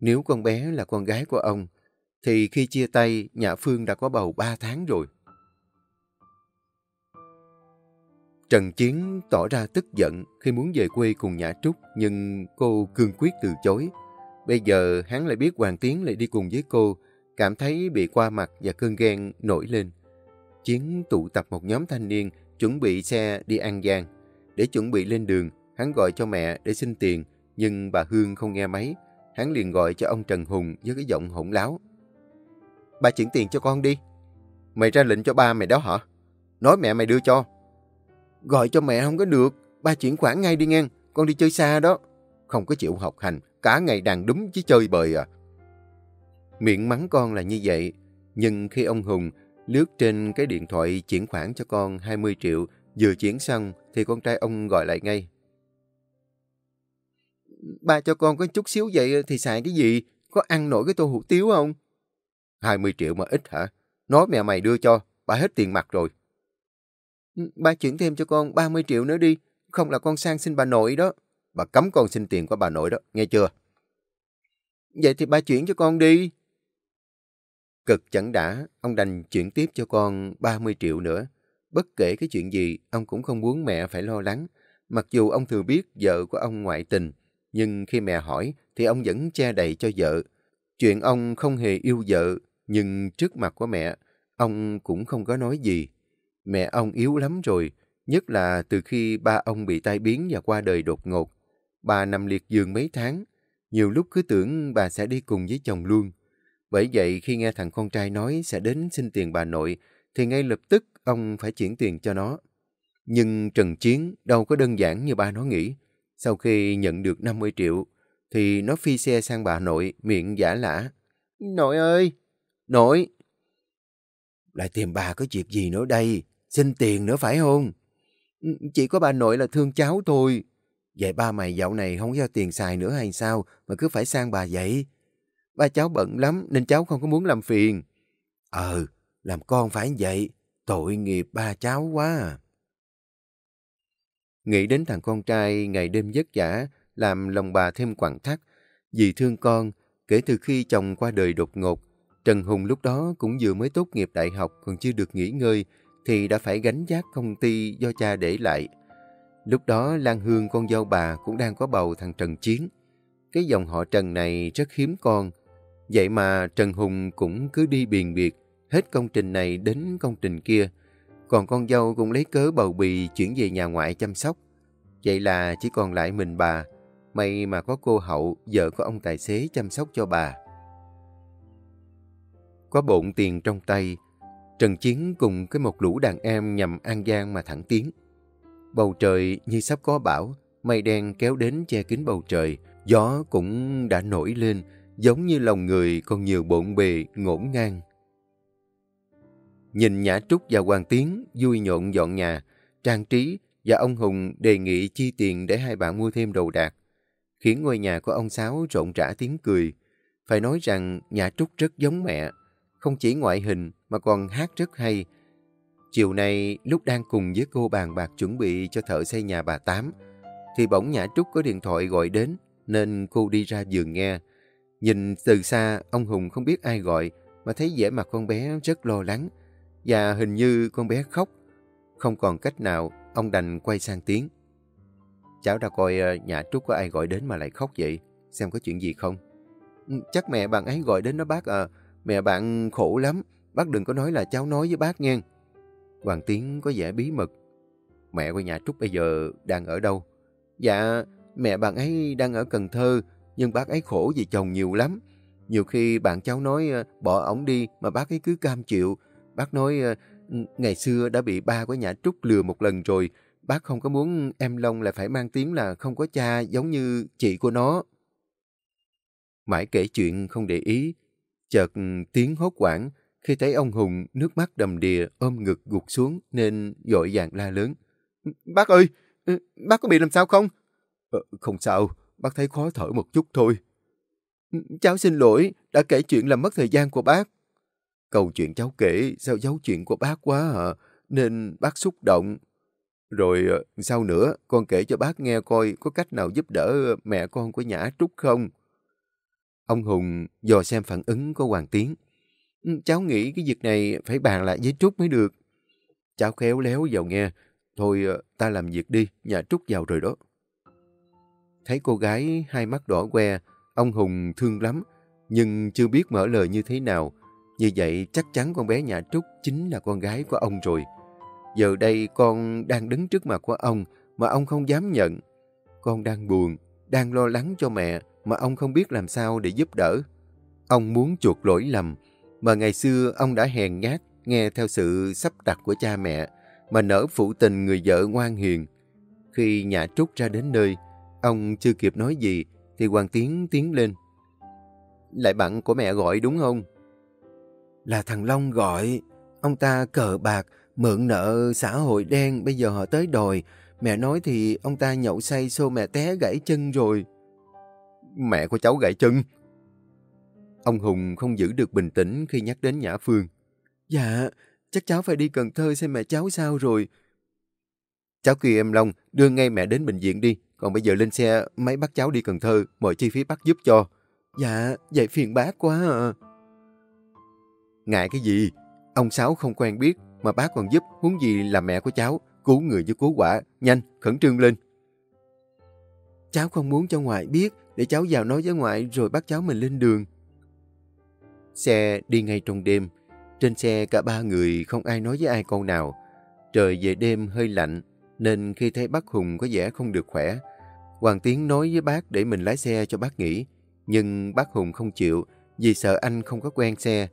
Nếu con bé là con gái của ông, thì khi chia tay, Nhã Phương đã có bầu 3 tháng rồi. Trần Chiến tỏ ra tức giận khi muốn về quê cùng Nhã Trúc, nhưng cô cương quyết từ chối. Bây giờ hắn lại biết Hoàng Tiến lại đi cùng với cô, cảm thấy bị qua mặt và cơn ghen nổi lên. Chiến tụ tập một nhóm thanh niên chuẩn bị xe đi An Giang. Để chuẩn bị lên đường, hắn gọi cho mẹ để xin tiền, nhưng bà Hương không nghe máy. Hắn liền gọi cho ông Trần Hùng với cái giọng hỗn láo. Ba chuyển tiền cho con đi. Mày ra lệnh cho ba mày đó hả? Nói mẹ mày đưa cho. Gọi cho mẹ không có được. Ba chuyển khoản ngay đi ngang. Con đi chơi xa đó. Không có chịu học hành. Cả ngày đàn đúng chứ chơi bời à. Miệng mắng con là như vậy, nhưng khi ông Hùng lướt trên cái điện thoại chuyển khoản cho con 20 triệu, vừa chuyển xong thì con trai ông gọi lại ngay. Ba cho con có chút xíu vậy thì xài cái gì? Có ăn nổi cái tô hủ tiếu không? 20 triệu mà ít hả? Nói mẹ mày đưa cho, bà hết tiền mặt rồi. Ba chuyển thêm cho con 30 triệu nữa đi, không là con sang xin bà nội đó. Bà cấm con xin tiền của bà nội đó, nghe chưa? Vậy thì ba chuyển cho con đi. Cực chẳng đã, ông đành chuyển tiếp cho con 30 triệu nữa. Bất kể cái chuyện gì, ông cũng không muốn mẹ phải lo lắng. Mặc dù ông thừa biết vợ của ông ngoại tình, nhưng khi mẹ hỏi thì ông vẫn che đậy cho vợ. Chuyện ông không hề yêu vợ, nhưng trước mặt của mẹ, ông cũng không có nói gì. Mẹ ông yếu lắm rồi, nhất là từ khi ba ông bị tai biến và qua đời đột ngột. Bà nằm liệt giường mấy tháng, nhiều lúc cứ tưởng bà sẽ đi cùng với chồng luôn. Bởi vậy khi nghe thằng con trai nói sẽ đến xin tiền bà nội, thì ngay lập tức ông phải chuyển tiền cho nó. Nhưng Trần Chiến đâu có đơn giản như ba nó nghĩ. Sau khi nhận được 50 triệu, thì nó phi xe sang bà nội, miệng giả lả. Nội ơi! Nội! Lại tìm bà có chuyện gì nữa đây? Xin tiền nữa phải không? Ừ, chỉ có bà nội là thương cháu thôi. Vậy ba mày dạo này không giao tiền xài nữa hay sao mà cứ phải sang bà vậy? Ba cháu bận lắm nên cháu không có muốn làm phiền. Ờ, làm con phải vậy. Tội nghiệp ba cháu quá à. Nghĩ đến thằng con trai ngày đêm vất vả, làm lòng bà thêm quặn thắt. Vì thương con, kể từ khi chồng qua đời đột ngột, Trần Hùng lúc đó cũng vừa mới tốt nghiệp đại học còn chưa được nghỉ ngơi, thì đã phải gánh giác công ty do cha để lại. Lúc đó Lan Hương con dâu bà cũng đang có bầu thằng Trần Chiến. Cái dòng họ Trần này rất hiếm con. Vậy mà Trần Hùng cũng cứ đi biền biệt, hết công trình này đến công trình kia. Còn con dâu cũng lấy cớ bầu bì chuyển về nhà ngoại chăm sóc. Vậy là chỉ còn lại mình bà. May mà có cô Hậu, vợ của ông tài xế chăm sóc cho bà. Có bộn tiền trong tay, Trần Chiến cùng cái một lũ đàn em nhằm An Giang mà thẳng tiến. Bầu trời như sắp có bão, mây đen kéo đến che kín bầu trời, gió cũng đã nổi lên, giống như lòng người còn nhiều bộn bề, ngổn ngang. Nhìn Nhã Trúc và Hoàng Tiến vui nhộn dọn nhà, trang trí và ông Hùng đề nghị chi tiền để hai bạn mua thêm đồ đạc, khiến ngôi nhà của ông Sáu rộn rã tiếng cười. Phải nói rằng Nhã Trúc rất giống mẹ, không chỉ ngoại hình mà còn hát rất hay. Chiều nay lúc đang cùng với cô bàn bạc chuẩn bị cho thợ xây nhà bà Tám, thì bỗng Nhã Trúc có điện thoại gọi đến nên cô đi ra giường nghe. Nhìn từ xa, ông Hùng không biết ai gọi mà thấy vẻ mặt con bé rất lo lắng và hình như con bé khóc. Không còn cách nào, ông đành quay sang tiếng. Cháu đã coi ờ, Nhã Trúc có ai gọi đến mà lại khóc vậy, xem có chuyện gì không. Ừ, chắc mẹ bạn ấy gọi đến đó bác à, Mẹ bạn khổ lắm, bác đừng có nói là cháu nói với bác nghe. Hoàng Tiến có vẻ bí mật. Mẹ của nhà Trúc bây giờ đang ở đâu? Dạ, mẹ bạn ấy đang ở Cần Thơ, nhưng bác ấy khổ vì chồng nhiều lắm. Nhiều khi bạn cháu nói ờ, bỏ ổng đi mà bác ấy cứ cam chịu. Bác nói ờ, ngày xưa đã bị ba của nhà Trúc lừa một lần rồi. Bác không có muốn em Long lại phải mang tiếng là không có cha giống như chị của nó. Mãi kể chuyện không để ý, Chợt tiếng hốt quảng khi thấy ông Hùng nước mắt đầm đìa ôm ngực gục xuống nên dội vàng la lớn. Bác ơi, ừ, bác có bị làm sao không? Ờ, không sao, bác thấy khó thở một chút thôi. Ừ, cháu xin lỗi, đã kể chuyện làm mất thời gian của bác. Câu chuyện cháu kể sao giấu chuyện của bác quá à, nên bác xúc động. Rồi ờ, sau nữa, con kể cho bác nghe coi có cách nào giúp đỡ mẹ con của Nhã Trúc không? Ông Hùng dò xem phản ứng của Hoàng Tiến. Cháu nghĩ cái việc này phải bàn lại với Trúc mới được. Cháu khéo léo vào nghe. Thôi ờ, ta làm việc đi, nhà Trúc vào rồi đó. Thấy cô gái hai mắt đỏ que, ông Hùng thương lắm, nhưng chưa biết mở lời như thế nào. Như vậy chắc chắn con bé nhà Trúc chính là con gái của ông rồi. Giờ đây con đang đứng trước mặt của ông mà ông không dám nhận. Con đang buồn, đang lo lắng cho mẹ mà ông không biết làm sao để giúp đỡ. Ông muốn chuộc lỗi lầm, mà ngày xưa ông đã hèn nhát nghe theo sự sắp đặt của cha mẹ, mà nở phụ tình người vợ ngoan hiền. Khi nhà Trúc ra đến nơi, ông chưa kịp nói gì, thì Hoàng Tiến tiến lên. Lại bạn của mẹ gọi đúng không? Là thằng Long gọi. Ông ta cờ bạc, mượn nợ xã hội đen, bây giờ họ tới đòi. Mẹ nói thì ông ta nhậu say xô mẹ té gãy chân rồi. Mẹ của cháu gãy chân? Ông Hùng không giữ được bình tĩnh khi nhắc đến Nhã Phương. Dạ, chắc cháu phải đi Cần Thơ xem mẹ cháu sao rồi. Cháu kêu em Long đưa ngay mẹ đến bệnh viện đi. Còn bây giờ lên xe máy bắt cháu đi Cần Thơ, mọi chi phí bác giúp cho. Dạ, vậy phiền bác quá à. Ngại cái gì? Ông Sáu không quen biết, mà bác còn giúp, huống gì là mẹ của cháu, cứu người với cứu quả. Nhanh, khẩn trương lên. Cháu không muốn cho ngoại biết, để cháu vào nói với ngoại rồi bắt cháu mình lên đường. Xe đi ngay trong đêm. Trên xe cả ba người không ai nói với ai câu nào. Trời về đêm hơi lạnh, nên khi thấy bác Hùng có vẻ không được khỏe, Hoàng Tiến nói với bác để mình lái xe cho bác nghỉ. Nhưng bác Hùng không chịu vì sợ anh không có quen xe.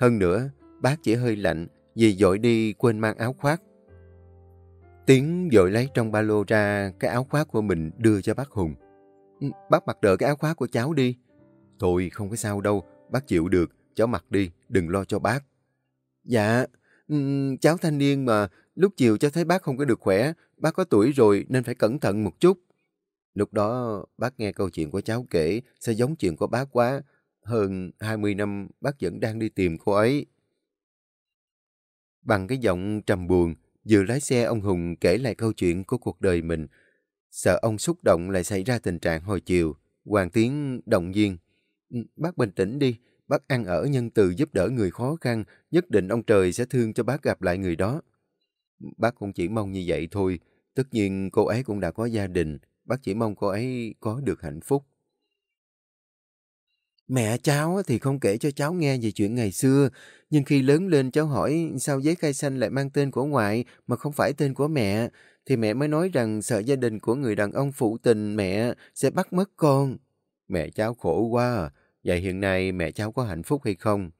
Hơn nữa, bác chỉ hơi lạnh vì dội đi quên mang áo khoác. Tiến dội lấy trong ba lô ra cái áo khoác của mình đưa cho bác Hùng. Ừ, bác mặc đỡ cái áo khoác của cháu đi. Thôi không có sao đâu, bác chịu được, cháu mặc đi, đừng lo cho bác. Dạ, um, cháu thanh niên mà, lúc chiều cháu thấy bác không có được khỏe, bác có tuổi rồi nên phải cẩn thận một chút. Lúc đó bác nghe câu chuyện của cháu kể sẽ giống chuyện của bác quá. Hơn 20 năm bác vẫn đang đi tìm cô ấy. Bằng cái giọng trầm buồn, vừa lái xe ông Hùng kể lại câu chuyện của cuộc đời mình. Sợ ông xúc động lại xảy ra tình trạng hồi chiều. Hoàng Tiến động viên. Ừ, bác bình tĩnh đi, bác ăn ở nhân từ giúp đỡ người khó khăn, nhất định ông trời sẽ thương cho bác gặp lại người đó. Bác cũng chỉ mong như vậy thôi. Tất nhiên cô ấy cũng đã có gia đình, bác chỉ mong cô ấy có được hạnh phúc. Mẹ cháu thì không kể cho cháu nghe về chuyện ngày xưa, nhưng khi lớn lên cháu hỏi sao giấy khai sanh lại mang tên của ngoại mà không phải tên của mẹ, thì mẹ mới nói rằng sợ gia đình của người đàn ông phụ tình mẹ sẽ bắt mất con. Mẹ cháu khổ quá à. Vậy hiện nay mẹ cháu có hạnh phúc hay không?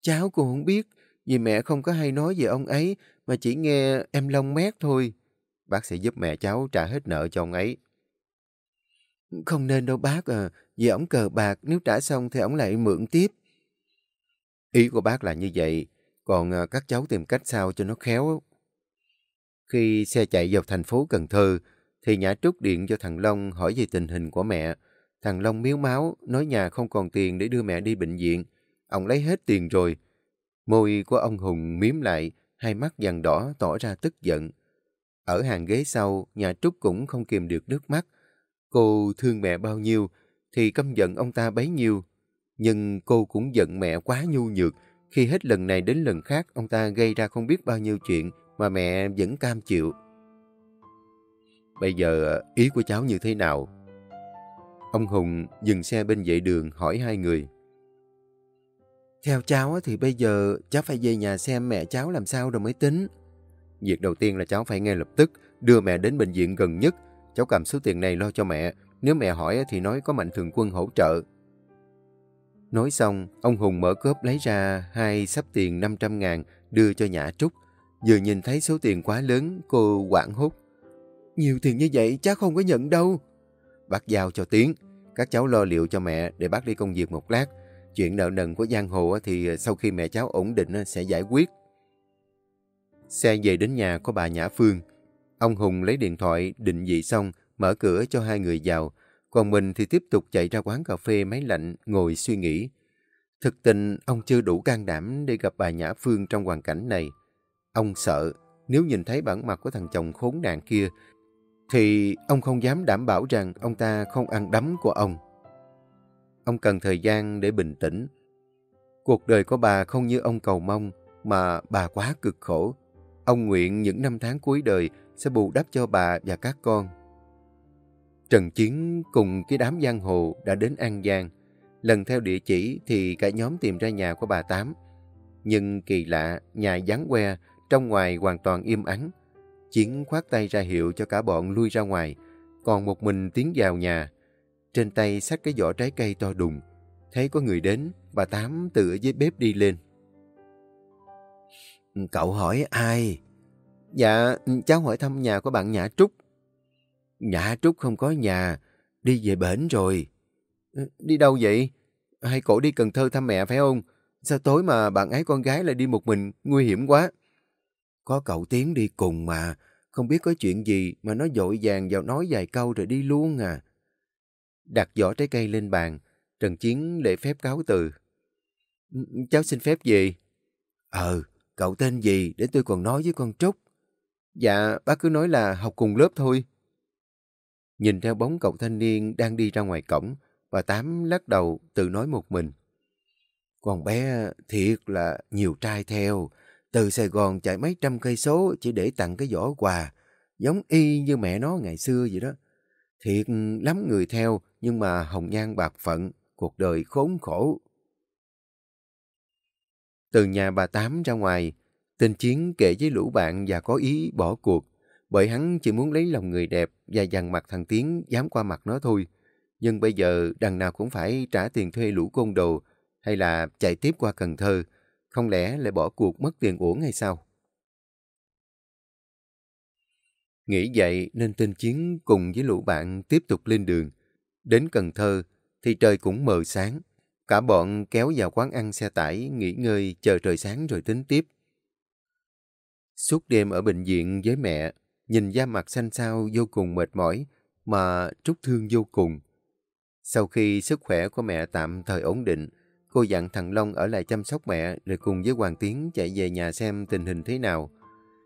Cháu cũng không biết, vì mẹ không có hay nói về ông ấy, mà chỉ nghe em lông mét thôi. Bác sẽ giúp mẹ cháu trả hết nợ cho ông ấy. Không nên đâu bác à, vì ổng cờ bạc, nếu trả xong thì ổng lại mượn tiếp. Ý của bác là như vậy, còn à, các cháu tìm cách sao cho nó khéo. Khi xe chạy vào thành phố Cần Thơ, thì Nhã Trúc điện cho thằng Long hỏi về tình hình của mẹ. Thằng Long miếu máu, nói nhà không còn tiền để đưa mẹ đi bệnh viện. Ông lấy hết tiền rồi. Môi của ông Hùng miếm lại, hai mắt vàng đỏ tỏ ra tức giận. Ở hàng ghế sau, nhà Trúc cũng không kìm được nước mắt. Cô thương mẹ bao nhiêu, thì căm giận ông ta bấy nhiêu. Nhưng cô cũng giận mẹ quá nhu nhược, khi hết lần này đến lần khác ông ta gây ra không biết bao nhiêu chuyện mà mẹ vẫn cam chịu. Bây giờ ý của cháu như thế nào? Ông Hùng dừng xe bên vệ đường hỏi hai người. Theo cháu thì bây giờ cháu phải về nhà xem mẹ cháu làm sao rồi mới tính. Việc đầu tiên là cháu phải ngay lập tức đưa mẹ đến bệnh viện gần nhất. Cháu cầm số tiền này lo cho mẹ. Nếu mẹ hỏi thì nói có mạnh thường quân hỗ trợ. Nói xong, ông Hùng mở cốp lấy ra hai sắp tiền 500 ngàn đưa cho Nhã Trúc. Vừa nhìn thấy số tiền quá lớn, cô quảng hốt. Nhiều tiền như vậy cháu không có nhận đâu. Bác giao cho Tiến. Các cháu lo liệu cho mẹ để bác đi công việc một lát. Chuyện nợ nần của giang hồ thì ờ, sau khi mẹ cháu ổn định sẽ giải quyết. Xe về đến nhà của bà Nhã Phương. Ông Hùng lấy điện thoại định vị xong, mở cửa cho hai người vào. Còn mình thì tiếp tục chạy ra quán cà phê máy lạnh, ngồi suy nghĩ. Thực tình, ông chưa đủ can đảm để gặp bà Nhã Phương trong hoàn cảnh này. Ông sợ, nếu nhìn thấy bản mặt của thằng chồng khốn nạn kia, thì ông không dám đảm bảo rằng ông ta không ăn đấm của ông. Ông cần thời gian để bình tĩnh. Cuộc đời của bà không như ông cầu mong, mà bà quá cực khổ. Ông nguyện những năm tháng cuối đời sẽ bù đắp cho bà và các con. Trần Chiến cùng cái đám giang hồ đã đến An Giang. Lần theo địa chỉ thì cả nhóm tìm ra nhà của bà Tám. Nhưng kỳ lạ, nhà vắng que, trong ngoài hoàn toàn im ắng. Chiến khoát tay ra hiệu cho cả bọn lui ra ngoài, còn một mình tiến vào nhà. Trên tay xách cái vỏ trái cây to đùng. Thấy có người đến, bà Tám từ ở dưới bếp đi lên. Cậu hỏi ai? Dạ, cháu hỏi thăm nhà của bạn Nhã Trúc. Nhã Trúc không có nhà, đi về bển rồi. Đi đâu vậy? hay cổ đi Cần Thơ thăm mẹ phải không? Sao tối mà bạn ấy con gái lại đi một mình, nguy hiểm quá. Có cậu Tiến đi cùng mà, không biết có chuyện gì mà nó dội vàng vào nói vài câu rồi đi luôn à. Đặt giỏ trái cây lên bàn, Trần Chiến lễ phép cáo từ. Ừ, ừ, cháu xin phép gì? Ờ, cậu tên gì để tôi còn nói với con Trúc. Dạ, bác cứ nói là học cùng lớp thôi. Nhìn theo bóng cậu thanh niên đang đi ra ngoài cổng, bà Tám lắc đầu tự nói một mình. Con bé thiệt là nhiều trai theo, từ Sài Gòn chạy mấy trăm cây số chỉ để tặng cái giỏ quà, giống y như mẹ nó ngày xưa vậy đó. Thiệt lắm người theo, nhưng mà hồng nhan bạc phận, cuộc đời khốn khổ. Từ nhà bà Tám ra ngoài, tình Chiến kể với lũ bạn và có ý bỏ cuộc, bởi hắn chỉ muốn lấy lòng người đẹp và dằn mặt thằng Tiến dám qua mặt nó thôi. Nhưng bây giờ đằng nào cũng phải trả tiền thuê lũ côn đồ hay là chạy tiếp qua Cần Thơ, không lẽ lại bỏ cuộc mất tiền uổng hay sao? Nghĩ vậy nên tên Chiến cùng với lũ bạn tiếp tục lên đường. Đến Cần Thơ thì trời cũng mờ sáng. Cả bọn kéo vào quán ăn xe tải, nghỉ ngơi, chờ trời sáng rồi tính tiếp. Suốt đêm ở bệnh viện với mẹ, nhìn da mặt xanh xao vô cùng mệt mỏi, mà trút thương vô cùng. Sau khi sức khỏe của mẹ tạm thời ổn định, cô dặn thằng Long ở lại chăm sóc mẹ rồi cùng với Hoàng Tiến chạy về nhà xem tình hình thế nào.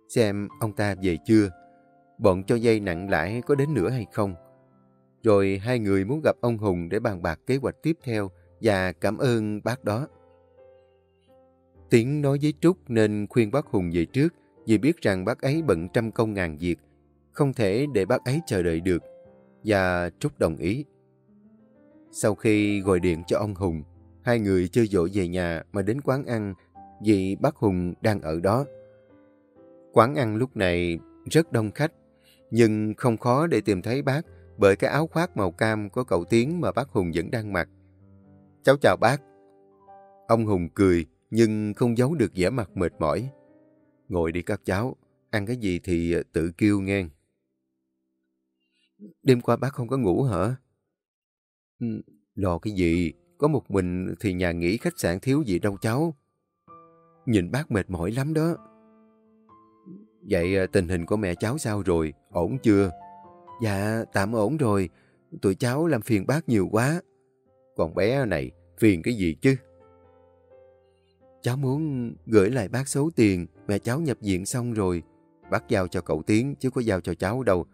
Xem ông ta về chưa, bọn cho dây nặng lãi có đến nữa hay không. Rồi hai người muốn gặp ông Hùng để bàn bạc kế hoạch tiếp theo và cảm ơn bác đó. Tiến nói với Trúc nên khuyên bác Hùng về trước vì biết rằng bác ấy bận trăm công ngàn việc, không thể để bác ấy chờ đợi được, và Trúc đồng ý. Sau khi gọi điện cho ông Hùng, hai người chơi dỗ về nhà mà đến quán ăn vì bác Hùng đang ở đó. Quán ăn lúc này rất đông khách, nhưng không khó để tìm thấy bác bởi cái áo khoác màu cam của cậu Tiến mà bác Hùng vẫn đang mặc. Cháu chào bác. Ông Hùng cười nhưng không giấu được vẻ mặt mệt mỏi. Ngồi đi các cháu, ăn cái gì thì ờ, tự kêu nghe. Đêm qua bác không có ngủ hả? Ừ, lo cái gì? Có một mình thì nhà nghỉ khách sạn thiếu gì đâu cháu. Nhìn bác mệt mỏi lắm đó. Vậy à, tình hình của mẹ cháu sao rồi? Ổn chưa? Dạ, tạm ổn rồi. Tụi cháu làm phiền bác nhiều quá. Còn bé này, phiền cái gì chứ? Cháu muốn gửi lại bác số tiền mẹ cháu nhập viện xong rồi. Bác giao cho cậu Tiến chứ có giao cho cháu đâu.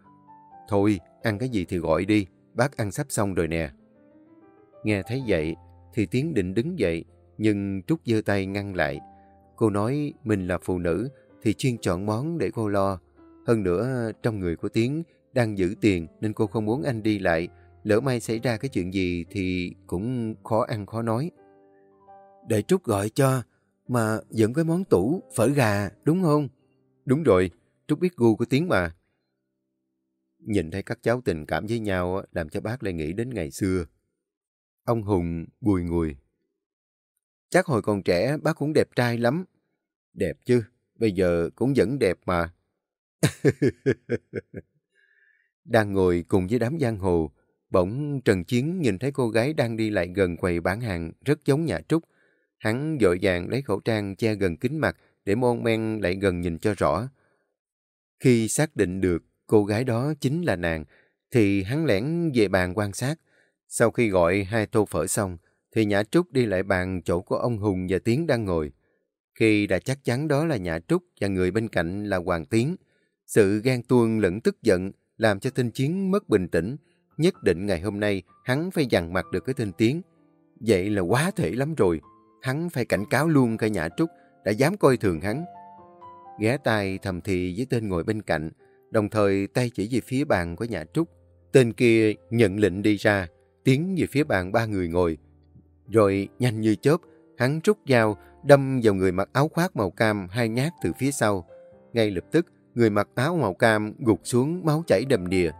Thôi, ăn cái gì thì gọi đi. Bác ăn sắp xong rồi nè. Nghe thấy vậy thì Tiến định đứng dậy nhưng Trúc giơ tay ngăn lại. Cô nói mình là phụ nữ thì chuyên chọn món để cô lo. Hơn nữa trong người của Tiến đang giữ tiền nên cô không muốn anh đi lại. Lỡ may xảy ra cái chuyện gì thì cũng khó ăn khó nói. Để Trúc gọi cho, mà vẫn có món tủ, phở gà, đúng không? Đúng rồi, Trúc biết gu của Tiến mà. Nhìn thấy các cháu tình cảm với nhau làm cho bác lại nghĩ đến ngày xưa. Ông Hùng bùi ngùi. Chắc hồi còn trẻ bác cũng đẹp trai lắm. Đẹp chứ, bây giờ cũng vẫn đẹp mà. đang ngồi cùng với đám giang hồ, bỗng Trần Chiến nhìn thấy cô gái đang đi lại gần quầy bán hàng rất giống nhà Trúc. Hắn dội vàng lấy khẩu trang che gần kính mặt để mon men lại gần nhìn cho rõ. Khi xác định được cô gái đó chính là nàng, thì hắn lẻn về bàn quan sát. Sau khi gọi hai tô phở xong, thì Nhã Trúc đi lại bàn chỗ của ông Hùng và Tiến đang ngồi. Khi đã chắc chắn đó là Nhã Trúc và người bên cạnh là Hoàng Tiến, sự ghen tuông lẫn tức giận làm cho Tinh Chiến mất bình tĩnh. Nhất định ngày hôm nay hắn phải dằn mặt được cái tinh Tiến. Vậy là quá thể lắm rồi. Hắn phải cảnh cáo luôn cả Nhã Trúc đã dám coi thường hắn. Ghé tay thầm thì với tên ngồi bên cạnh, đồng thời tay chỉ về phía bàn của Nhã Trúc. Tên kia nhận lệnh đi ra, tiến về phía bàn ba người ngồi. Rồi nhanh như chớp, hắn rút dao, đâm vào người mặc áo khoác màu cam hai nhát từ phía sau. Ngay lập tức, người mặc áo màu cam gục xuống máu chảy đầm đìa.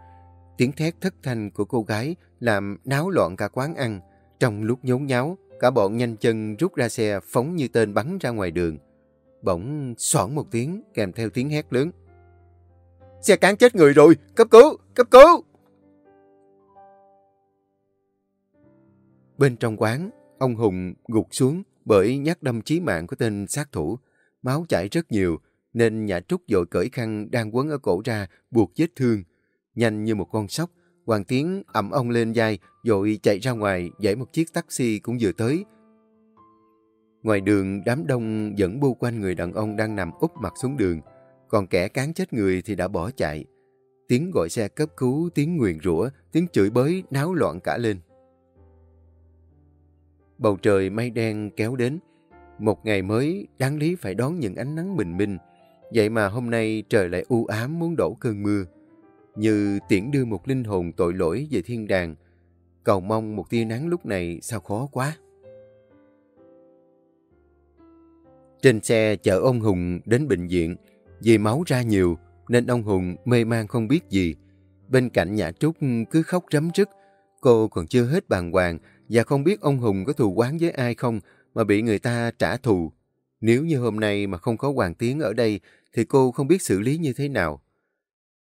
Tiếng thét thất thanh của cô gái làm náo loạn cả quán ăn. Trong lúc nhốn nháo, Cả bọn nhanh chân rút ra xe phóng như tên bắn ra ngoài đường. Bỗng xoảng một tiếng kèm theo tiếng hét lớn. Xe cán chết người rồi! Cấp cứu! Cấp cứu! Bên trong quán, Ông Hùng gục xuống bởi nhát đâm chí mạng của tên sát thủ. Máu chảy rất nhiều, nên nhà Trúc dội cởi khăn đang quấn ở cổ ra, buộc vết thương. Nhanh như một con sóc, Hoàng Tiến ẩm ông lên vai, dội chạy ra ngoài, dãy một chiếc taxi cũng vừa tới. Ngoài đường, đám đông vẫn bu quanh người đàn ông đang nằm úp mặt xuống đường, còn kẻ cán chết người thì đã bỏ chạy. Tiếng gọi xe cấp cứu, tiếng nguyền rủa, tiếng chửi bới náo loạn cả lên. Bầu trời mây đen kéo đến. Một ngày mới, đáng lý phải đón những ánh nắng bình minh. Vậy mà hôm nay trời lại u ám muốn đổ cơn mưa. Như tiễn đưa một linh hồn tội lỗi về thiên đàng. Cầu mong một tia nắng lúc này sao khó quá. Trên xe chở ông Hùng đến bệnh viện. Vì máu ra nhiều, nên ông Hùng mê man không biết gì. Bên cạnh nhà Trúc cứ khóc rấm rứt. Cô còn chưa hết bàng hoàng và không biết ông Hùng có thù quán với ai không mà bị người ta trả thù. Nếu như hôm nay mà không có Hoàng Tiến ở đây thì cô không biết xử lý như thế nào.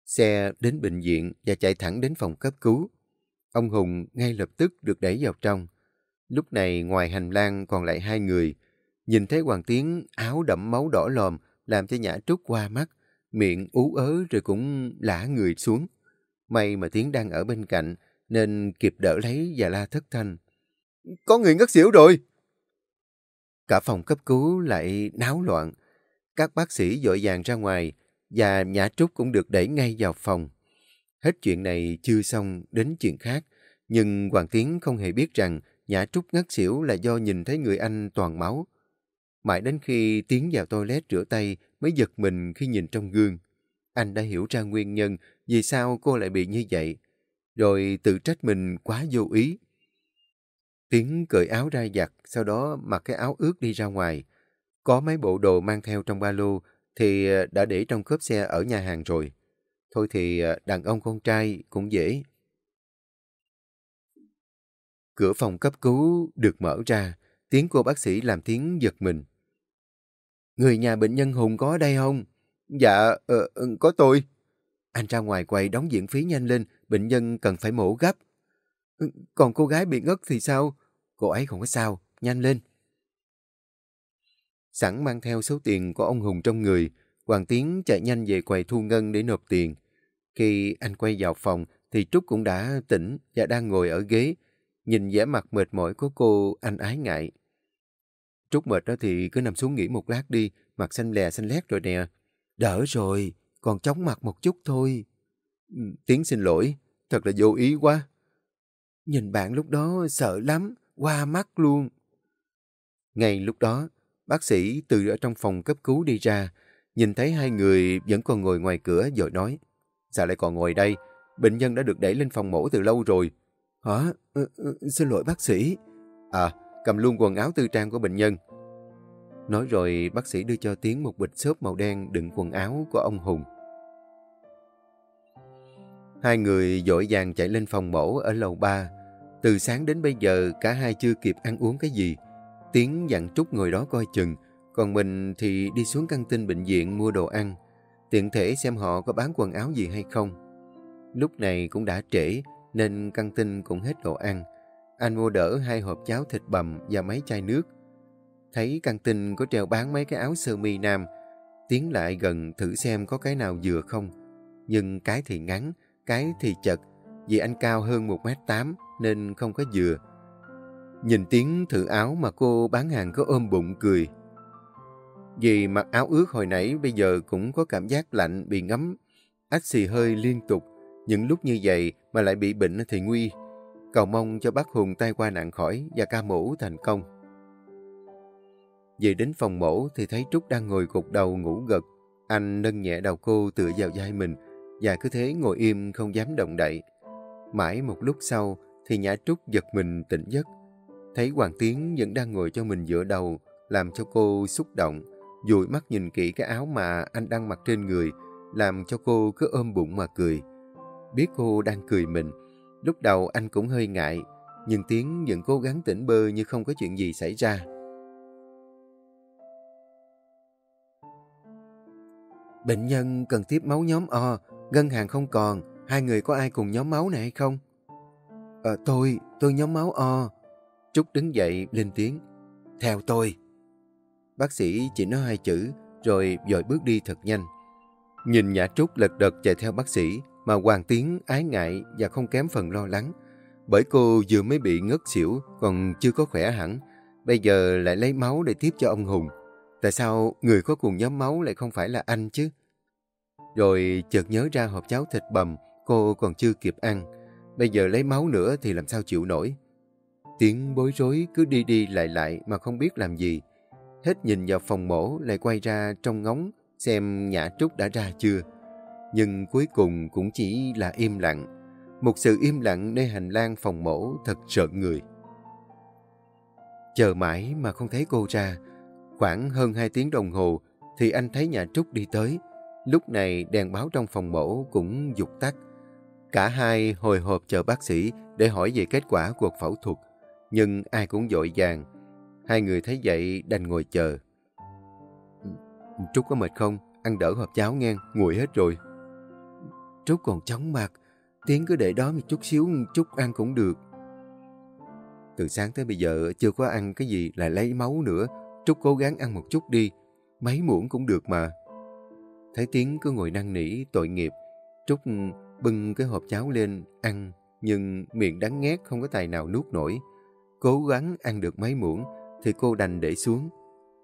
Xe đến bệnh viện và chạy thẳng đến phòng cấp cứu. Ông Hùng ngay lập tức được đẩy vào trong. Lúc này ngoài hành lang còn lại hai người. Nhìn thấy Hoàng Tiến áo đẫm máu đỏ lòm làm cho Nhã Trúc qua mắt, miệng ú ớ rồi cũng lả người xuống. May mà Tiến đang ở bên cạnh nên kịp đỡ lấy và la thất thanh. Có người ngất xỉu rồi! Cả phòng cấp cứu lại náo loạn. Các bác sĩ dội vàng ra ngoài và Nhã Trúc cũng được đẩy ngay vào phòng. Hết chuyện này chưa xong đến chuyện khác, nhưng Hoàng Tiến không hề biết rằng Nhã Trúc ngất xỉu là do nhìn thấy người anh toàn máu. Mãi đến khi Tiến vào toilet rửa tay mới giật mình khi nhìn trong gương. Anh đã hiểu ra nguyên nhân vì sao cô lại bị như vậy, rồi tự trách mình quá vô ý. Tiến cởi áo ra giặt, sau đó mặc cái áo ướt đi ra ngoài. Có mấy bộ đồ mang theo trong ba lô thì ờ, đã để trong cốp xe ở nhà hàng rồi. Thôi thì ờ, đàn ông con trai cũng dễ. Cửa phòng cấp cứu được mở ra, tiếng cô bác sĩ làm tiếng giật mình. Người nhà bệnh nhân Hùng có ở đây không? Dạ, uh, có tôi. Anh ra ngoài quầy đóng viện phí nhanh lên, bệnh nhân cần phải mổ gấp. Ừ, còn cô gái bị ngất thì sao? Cô ấy không có sao, nhanh lên. Sẵn mang theo số tiền của ông Hùng trong người, Hoàng Tiến chạy nhanh về quầy thu ngân để nộp tiền. Khi anh quay vào phòng thì Trúc cũng đã tỉnh và đang ngồi ở ghế. Nhìn vẻ mặt mệt mỏi của cô, anh ái ngại. Trúc mệt đó thì cứ nằm xuống nghỉ một lát đi, mặt xanh lè xanh lét rồi nè. Đỡ rồi, còn chóng mặt một chút thôi. Ừ, Tiến xin lỗi, thật là vô ý quá. Nhìn bạn lúc đó sợ lắm, qua mắt luôn. Ngay lúc đó, bác sĩ từ ở trong phòng cấp cứu đi ra, nhìn thấy hai người vẫn còn ngồi ngoài cửa rồi nói, sao lại còn ngồi đây? Bệnh nhân đã được đẩy lên phòng mổ từ lâu rồi. Hả? Ừ, ừ, xin lỗi bác sĩ. À, cầm luôn quần áo tư trang của bệnh nhân. Nói rồi bác sĩ đưa cho Tiến một bịch xốp màu đen đựng quần áo của ông Hùng. Hai người dội vàng chạy lên phòng mổ ở lầu 3. Từ sáng đến bây giờ cả hai chưa kịp ăn uống cái gì. Tiến dặn Trúc ngồi đó coi chừng, còn mình thì đi xuống căng tin bệnh viện mua đồ ăn, tiện thể xem họ có bán quần áo gì hay không. Lúc này cũng đã trễ nên căng tin cũng hết đồ ăn. Anh mua đỡ hai hộp cháo thịt bằm và mấy chai nước. Thấy căng tin có treo bán mấy cái áo sơ mi nam, tiến lại gần thử xem có cái nào vừa không. Nhưng cái thì ngắn, cái thì chật, vì anh cao hơn 1m8 nên không có vừa. Nhìn tiếng thử áo mà cô bán hàng có ôm bụng cười. Vì mặc áo ướt hồi nãy bây giờ cũng có cảm giác lạnh bị ngấm, ách xì hơi liên tục. Những lúc như vậy mà lại bị bệnh thì nguy. Cầu mong cho bác Hùng tay qua nạn khỏi và ca mổ thành công. Về đến phòng mổ thì thấy Trúc đang ngồi gục đầu ngủ gật. Anh nâng nhẹ đầu cô tựa vào vai mình và cứ thế ngồi im không dám động đậy. Mãi một lúc sau thì Nhã Trúc giật mình tỉnh giấc. Thấy Hoàng Tiến vẫn đang ngồi cho mình dựa đầu làm cho cô xúc động. Dụi mắt nhìn kỹ cái áo mà anh đang mặc trên người làm cho cô cứ ôm bụng mà cười. Biết cô đang cười mình, lúc đầu anh cũng hơi ngại, nhưng Tiến vẫn cố gắng tỉnh bơ như không có chuyện gì xảy ra. Bệnh nhân cần tiếp máu nhóm O, ngân hàng không còn, hai người có ai cùng nhóm máu này hay không? Ờ, tôi, tôi nhóm máu O. Trúc đứng dậy lên tiếng. Theo tôi. Bác sĩ chỉ nói hai chữ, rồi dội bước đi thật nhanh. Nhìn Nhã Trúc lật đật chạy theo bác sĩ, mà Hoàng Tiến ái ngại và không kém phần lo lắng. Bởi cô vừa mới bị ngất xỉu, còn chưa có khỏe hẳn. Bây giờ lại lấy máu để tiếp cho ông Hùng. Tại sao người có cùng nhóm máu lại không phải là anh chứ? Rồi chợt nhớ ra hộp cháo thịt bầm, cô còn chưa kịp ăn. Bây giờ lấy máu nữa thì làm sao chịu nổi. Tiếng bối rối cứ đi đi lại lại mà không biết làm gì. Hết nhìn vào phòng mổ, lại quay ra trong ngóng xem Nhã Trúc đã ra chưa. Nhưng cuối cùng cũng chỉ là im lặng. Một sự im lặng nơi hành lang phòng mổ thật sợ người. Chờ mãi mà không thấy cô ra. Khoảng hơn 2 tiếng đồng hồ thì anh thấy nhà Trúc đi tới. Lúc này đèn báo trong phòng mổ cũng dục tắt. Cả hai hồi hộp chờ bác sĩ để hỏi về kết quả cuộc phẫu thuật. Nhưng ai cũng dội vàng. Hai người thấy vậy đành ngồi chờ. Trúc có mệt không? Ăn đỡ hộp cháo nghe, nguội hết rồi. Trúc còn chóng mặt. Tiến cứ để đó một chút xíu, Trúc ăn cũng được. Từ sáng tới bây giờ chưa có ăn cái gì lại lấy máu nữa. Trúc cố gắng ăn một chút đi. Mấy muỗng cũng được mà. Thấy Tiến cứ ngồi năn nỉ tội nghiệp. Trúc bưng cái hộp cháo lên ăn. Nhưng miệng đắng ngét không có tài nào nuốt nổi. Cố gắng ăn được mấy muỗng thì cô đành để xuống.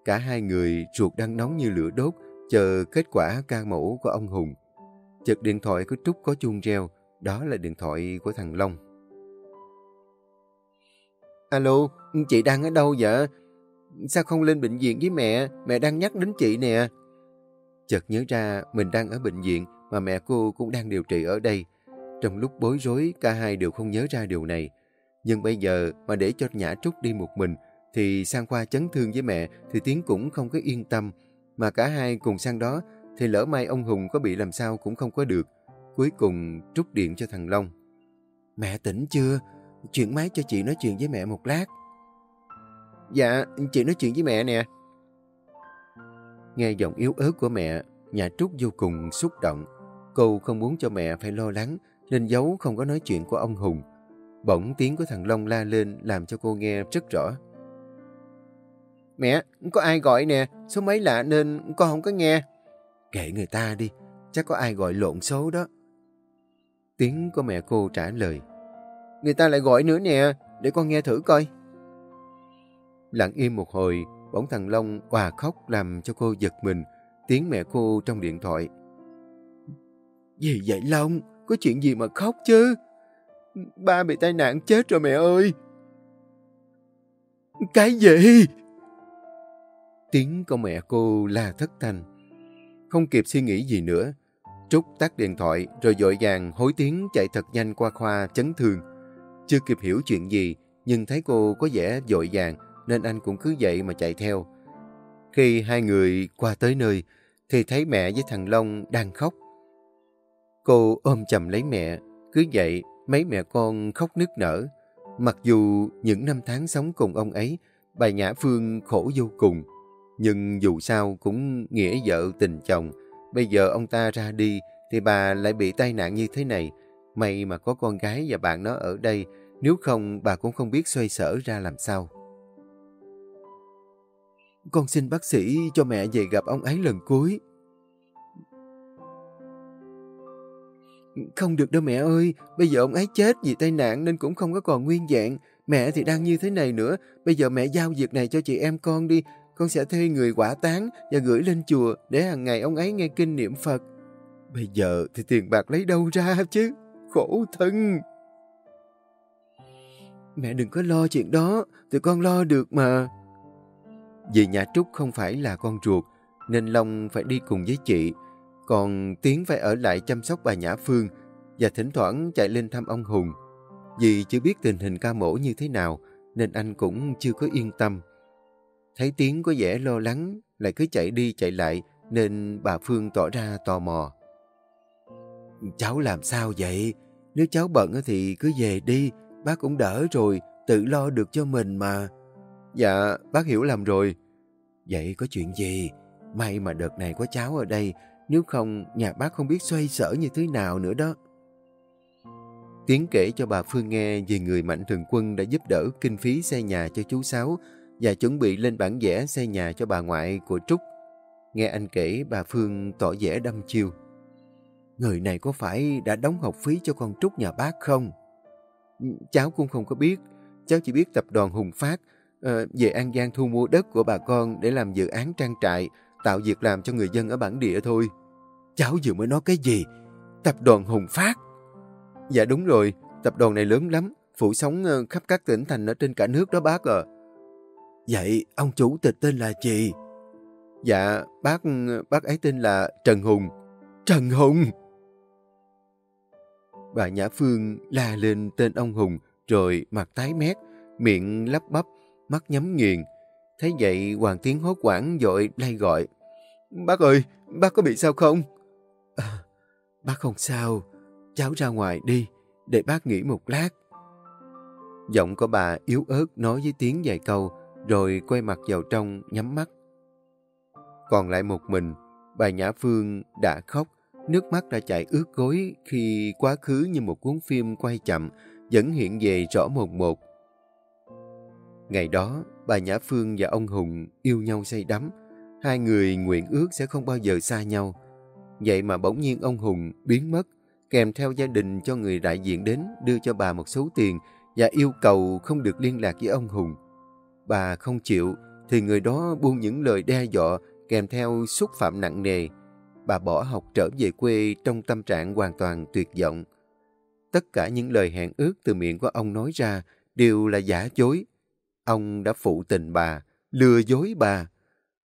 Cả hai người ruột đang nóng như lửa đốt chờ kết quả ca mẫu của ông Hùng. Chợt điện thoại của Trúc có chuông reo. Đó là điện thoại của thằng Long. Alo, chị đang ở đâu vậy? Sao không lên bệnh viện với mẹ? Mẹ đang nhắc đến chị nè. Chợt nhớ ra mình đang ở bệnh viện mà mẹ cô cũng đang điều trị ở đây. Trong lúc bối rối, cả hai đều không nhớ ra điều này. Nhưng bây giờ mà để cho Nhã Trúc đi một mình thì sang qua chấn thương với mẹ thì Tiến cũng không có yên tâm. Mà cả hai cùng sang đó thì lỡ may ông Hùng có bị làm sao cũng không có được. Cuối cùng Trúc điện cho thằng Long. Mẹ tỉnh chưa? Chuyển máy cho chị nói chuyện với mẹ một lát. Dạ, chị nói chuyện với mẹ nè. Nghe giọng yếu ớt của mẹ, nhà Trúc vô cùng xúc động. Cô không muốn cho mẹ phải lo lắng, nên giấu không có nói chuyện của ông Hùng. Bỗng tiếng của thằng Long la lên làm cho cô nghe rất rõ. Mẹ, có ai gọi nè, số máy lạ nên con không có nghe. Kệ người ta đi, chắc có ai gọi lộn số đó. Tiếng của mẹ cô trả lời. Người ta lại gọi nữa nè, để con nghe thử coi. Lặng im một hồi, bỗng thằng Long hòa khóc làm cho cô giật mình. Tiếng mẹ cô trong điện thoại. Gì vậy Long? Có chuyện gì mà khóc chứ? Ba bị tai nạn chết rồi mẹ ơi! Cái gì? Tiếng của mẹ cô la thất thanh. Không kịp suy nghĩ gì nữa. Trúc tắt điện thoại rồi dội vàng hối tiếng chạy thật nhanh qua khoa chấn thương. Chưa kịp hiểu chuyện gì, nhưng thấy cô có vẻ dội vàng nên anh cũng cứ dậy mà chạy theo. Khi hai người qua tới nơi, thì thấy mẹ với thằng Long đang khóc. Cô ôm chầm lấy mẹ, cứ vậy mấy mẹ con khóc nức nở. Mặc dù những năm tháng sống cùng ông ấy, bà Nhã Phương khổ vô cùng. Nhưng dù sao cũng nghĩa vợ tình chồng. Bây giờ ông ta ra đi thì bà lại bị tai nạn như thế này. May mà có con gái và bạn nó ở đây. Nếu không bà cũng không biết xoay sở ra làm sao. Con xin bác sĩ cho mẹ về gặp ông ấy lần cuối. Không được đâu mẹ ơi, bây giờ ông ấy chết vì tai nạn nên cũng không có còn nguyên dạng. Mẹ thì đang như thế này nữa, bây giờ mẹ giao việc này cho chị em con đi, con sẽ thuê người quả táng và gửi lên chùa để hàng ngày ông ấy nghe kinh niệm Phật. Bây giờ thì tiền bạc lấy đâu ra chứ? Khổ thân! Mẹ đừng có lo chuyện đó, tụi con lo được mà. Vì nhà Trúc không phải là con ruột, nên Long phải đi cùng với chị. Còn Tiến phải ở lại chăm sóc bà Nhã Phương và thỉnh thoảng chạy lên thăm ông Hùng. Vì chưa biết tình hình ca mổ như thế nào, nên anh cũng chưa có yên tâm. Thấy Tiến có vẻ lo lắng, lại cứ chạy đi chạy lại, nên bà Phương tỏ ra tò mò. Cháu làm sao vậy? Nếu cháu bận thì cứ về đi, bác cũng đỡ rồi, tự lo được cho mình mà. Dạ, bác hiểu làm rồi. Vậy có chuyện gì? May mà đợt này có cháu ở đây, nếu không nhà bác không biết xoay sở như thế nào nữa đó. Tiến kể cho bà Phương nghe về người mạnh thường quân đã giúp đỡ kinh phí xây nhà cho chú Sáu và chuẩn bị lên bản vẽ xây nhà cho bà ngoại của Trúc. Nghe anh kể, bà Phương tỏ vẻ đâm chiêu. Người này có phải đã đóng học phí cho con Trúc nhà bác không? Cháu cũng không có biết. Cháu chỉ biết tập đoàn Hùng Phát uh, về An Giang thu mua đất của bà con để làm dự án trang trại, tạo việc làm cho người dân ở bản địa thôi. Cháu vừa mới nói cái gì? Tập đoàn Hùng Phát? Dạ đúng rồi, tập đoàn này lớn lắm, phủ sóng ờ, khắp các tỉnh thành ở trên cả nước đó bác ạ. Vậy ông chủ tịch tên là gì? Dạ, bác bác ấy tên là Trần Hùng. Trần Hùng! Bà Nhã Phương la lên tên ông Hùng, rồi mặt tái mét, miệng lắp bắp, mắt nhắm nghiền. Thấy vậy Hoàng Tiến hốt quảng dội lay gọi. Bác ơi, bác có bị sao không? À, bác không sao, cháu ra ngoài đi, để bác nghỉ một lát. Giọng của bà yếu ớt nói với tiếng vài câu, rồi quay mặt vào trong, nhắm mắt. Còn lại một mình, bà Nhã Phương đã khóc, nước mắt đã chảy ướt gối khi quá khứ như một cuốn phim quay chậm, vẫn hiện về rõ một một. Ngày đó, bà Nhã Phương và ông Hùng yêu nhau say đắm. Hai người nguyện ước sẽ không bao giờ xa nhau. Vậy mà bỗng nhiên ông Hùng biến mất, kèm theo gia đình cho người đại diện đến đưa cho bà một số tiền và yêu cầu không được liên lạc với ông Hùng. Bà không chịu, thì người đó buông những lời đe dọa kèm theo xúc phạm nặng nề. Bà bỏ học trở về quê trong tâm trạng hoàn toàn tuyệt vọng. Tất cả những lời hẹn ước từ miệng của ông nói ra đều là giả dối. Ông đã phụ tình bà, lừa dối bà.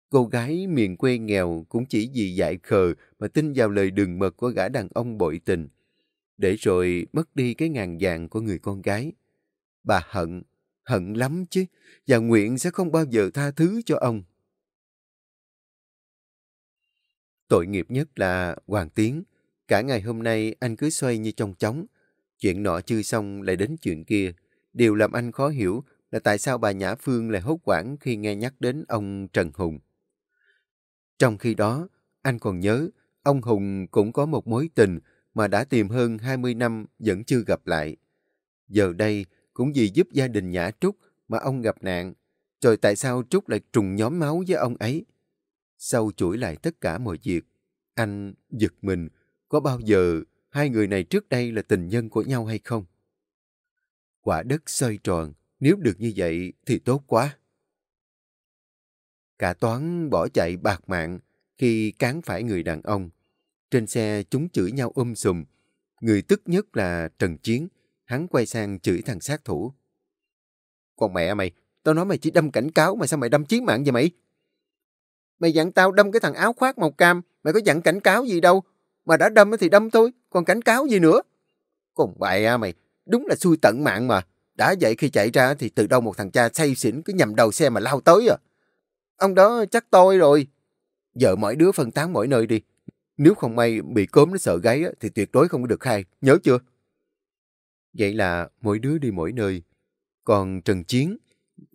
Cô gái miền quê nghèo cũng chỉ vì dại khờ mà tin vào lời đừng mật của gã đàn ông bội tình. Để rồi mất đi cái ngàn vàng của người con gái. Bà hận, hận lắm chứ, và nguyện sẽ không bao giờ tha thứ cho ông. Tội nghiệp nhất là Hoàng Tiến. Cả ngày hôm nay anh cứ xoay như trong chóng. Chuyện nọ chưa xong lại đến chuyện kia. Điều làm anh khó hiểu là tại sao bà Nhã Phương lại hốt quảng khi nghe nhắc đến ông Trần Hùng. Trong khi đó, anh còn nhớ, ông Hùng cũng có một mối tình mà đã tìm hơn 20 năm vẫn chưa gặp lại. Giờ đây, cũng vì giúp gia đình Nhã Trúc mà ông gặp nạn. Rồi tại sao Trúc lại trùng nhóm máu với ông ấy? Sau chuỗi lại tất cả mọi việc, anh giật mình, có bao giờ hai người này trước đây là tình nhân của nhau hay không? Quả đất xoay tròn, nếu được như vậy thì tốt quá. Cả toán bỏ chạy bạc mạng khi cán phải người đàn ông. Trên xe chúng chửi nhau um sùm. Người tức nhất là Trần Chiến. Hắn quay sang chửi thằng sát thủ. Con mẹ mày, tao nói mày chỉ đâm cảnh cáo mà sao mày đâm chiến mạng vậy mày? Mày dặn tao đâm cái thằng áo khoác màu cam, mày có dặn cảnh cáo gì đâu. Mà đã đâm thì đâm thôi, còn cảnh cáo gì nữa? Còn bậy à mày, đúng là xui tận mạng mà. Đã vậy khi chạy ra thì từ đâu một thằng cha say xỉn cứ nhầm đầu xe mà lao tới à. Ông đó chắc tôi rồi. Giờ mỗi đứa phân tán mỗi nơi đi. Nếu không may bị cốm nó sợ gáy thì tuyệt đối không được khai. Nhớ chưa? Vậy là mỗi đứa đi mỗi nơi. Còn Trần Chiến,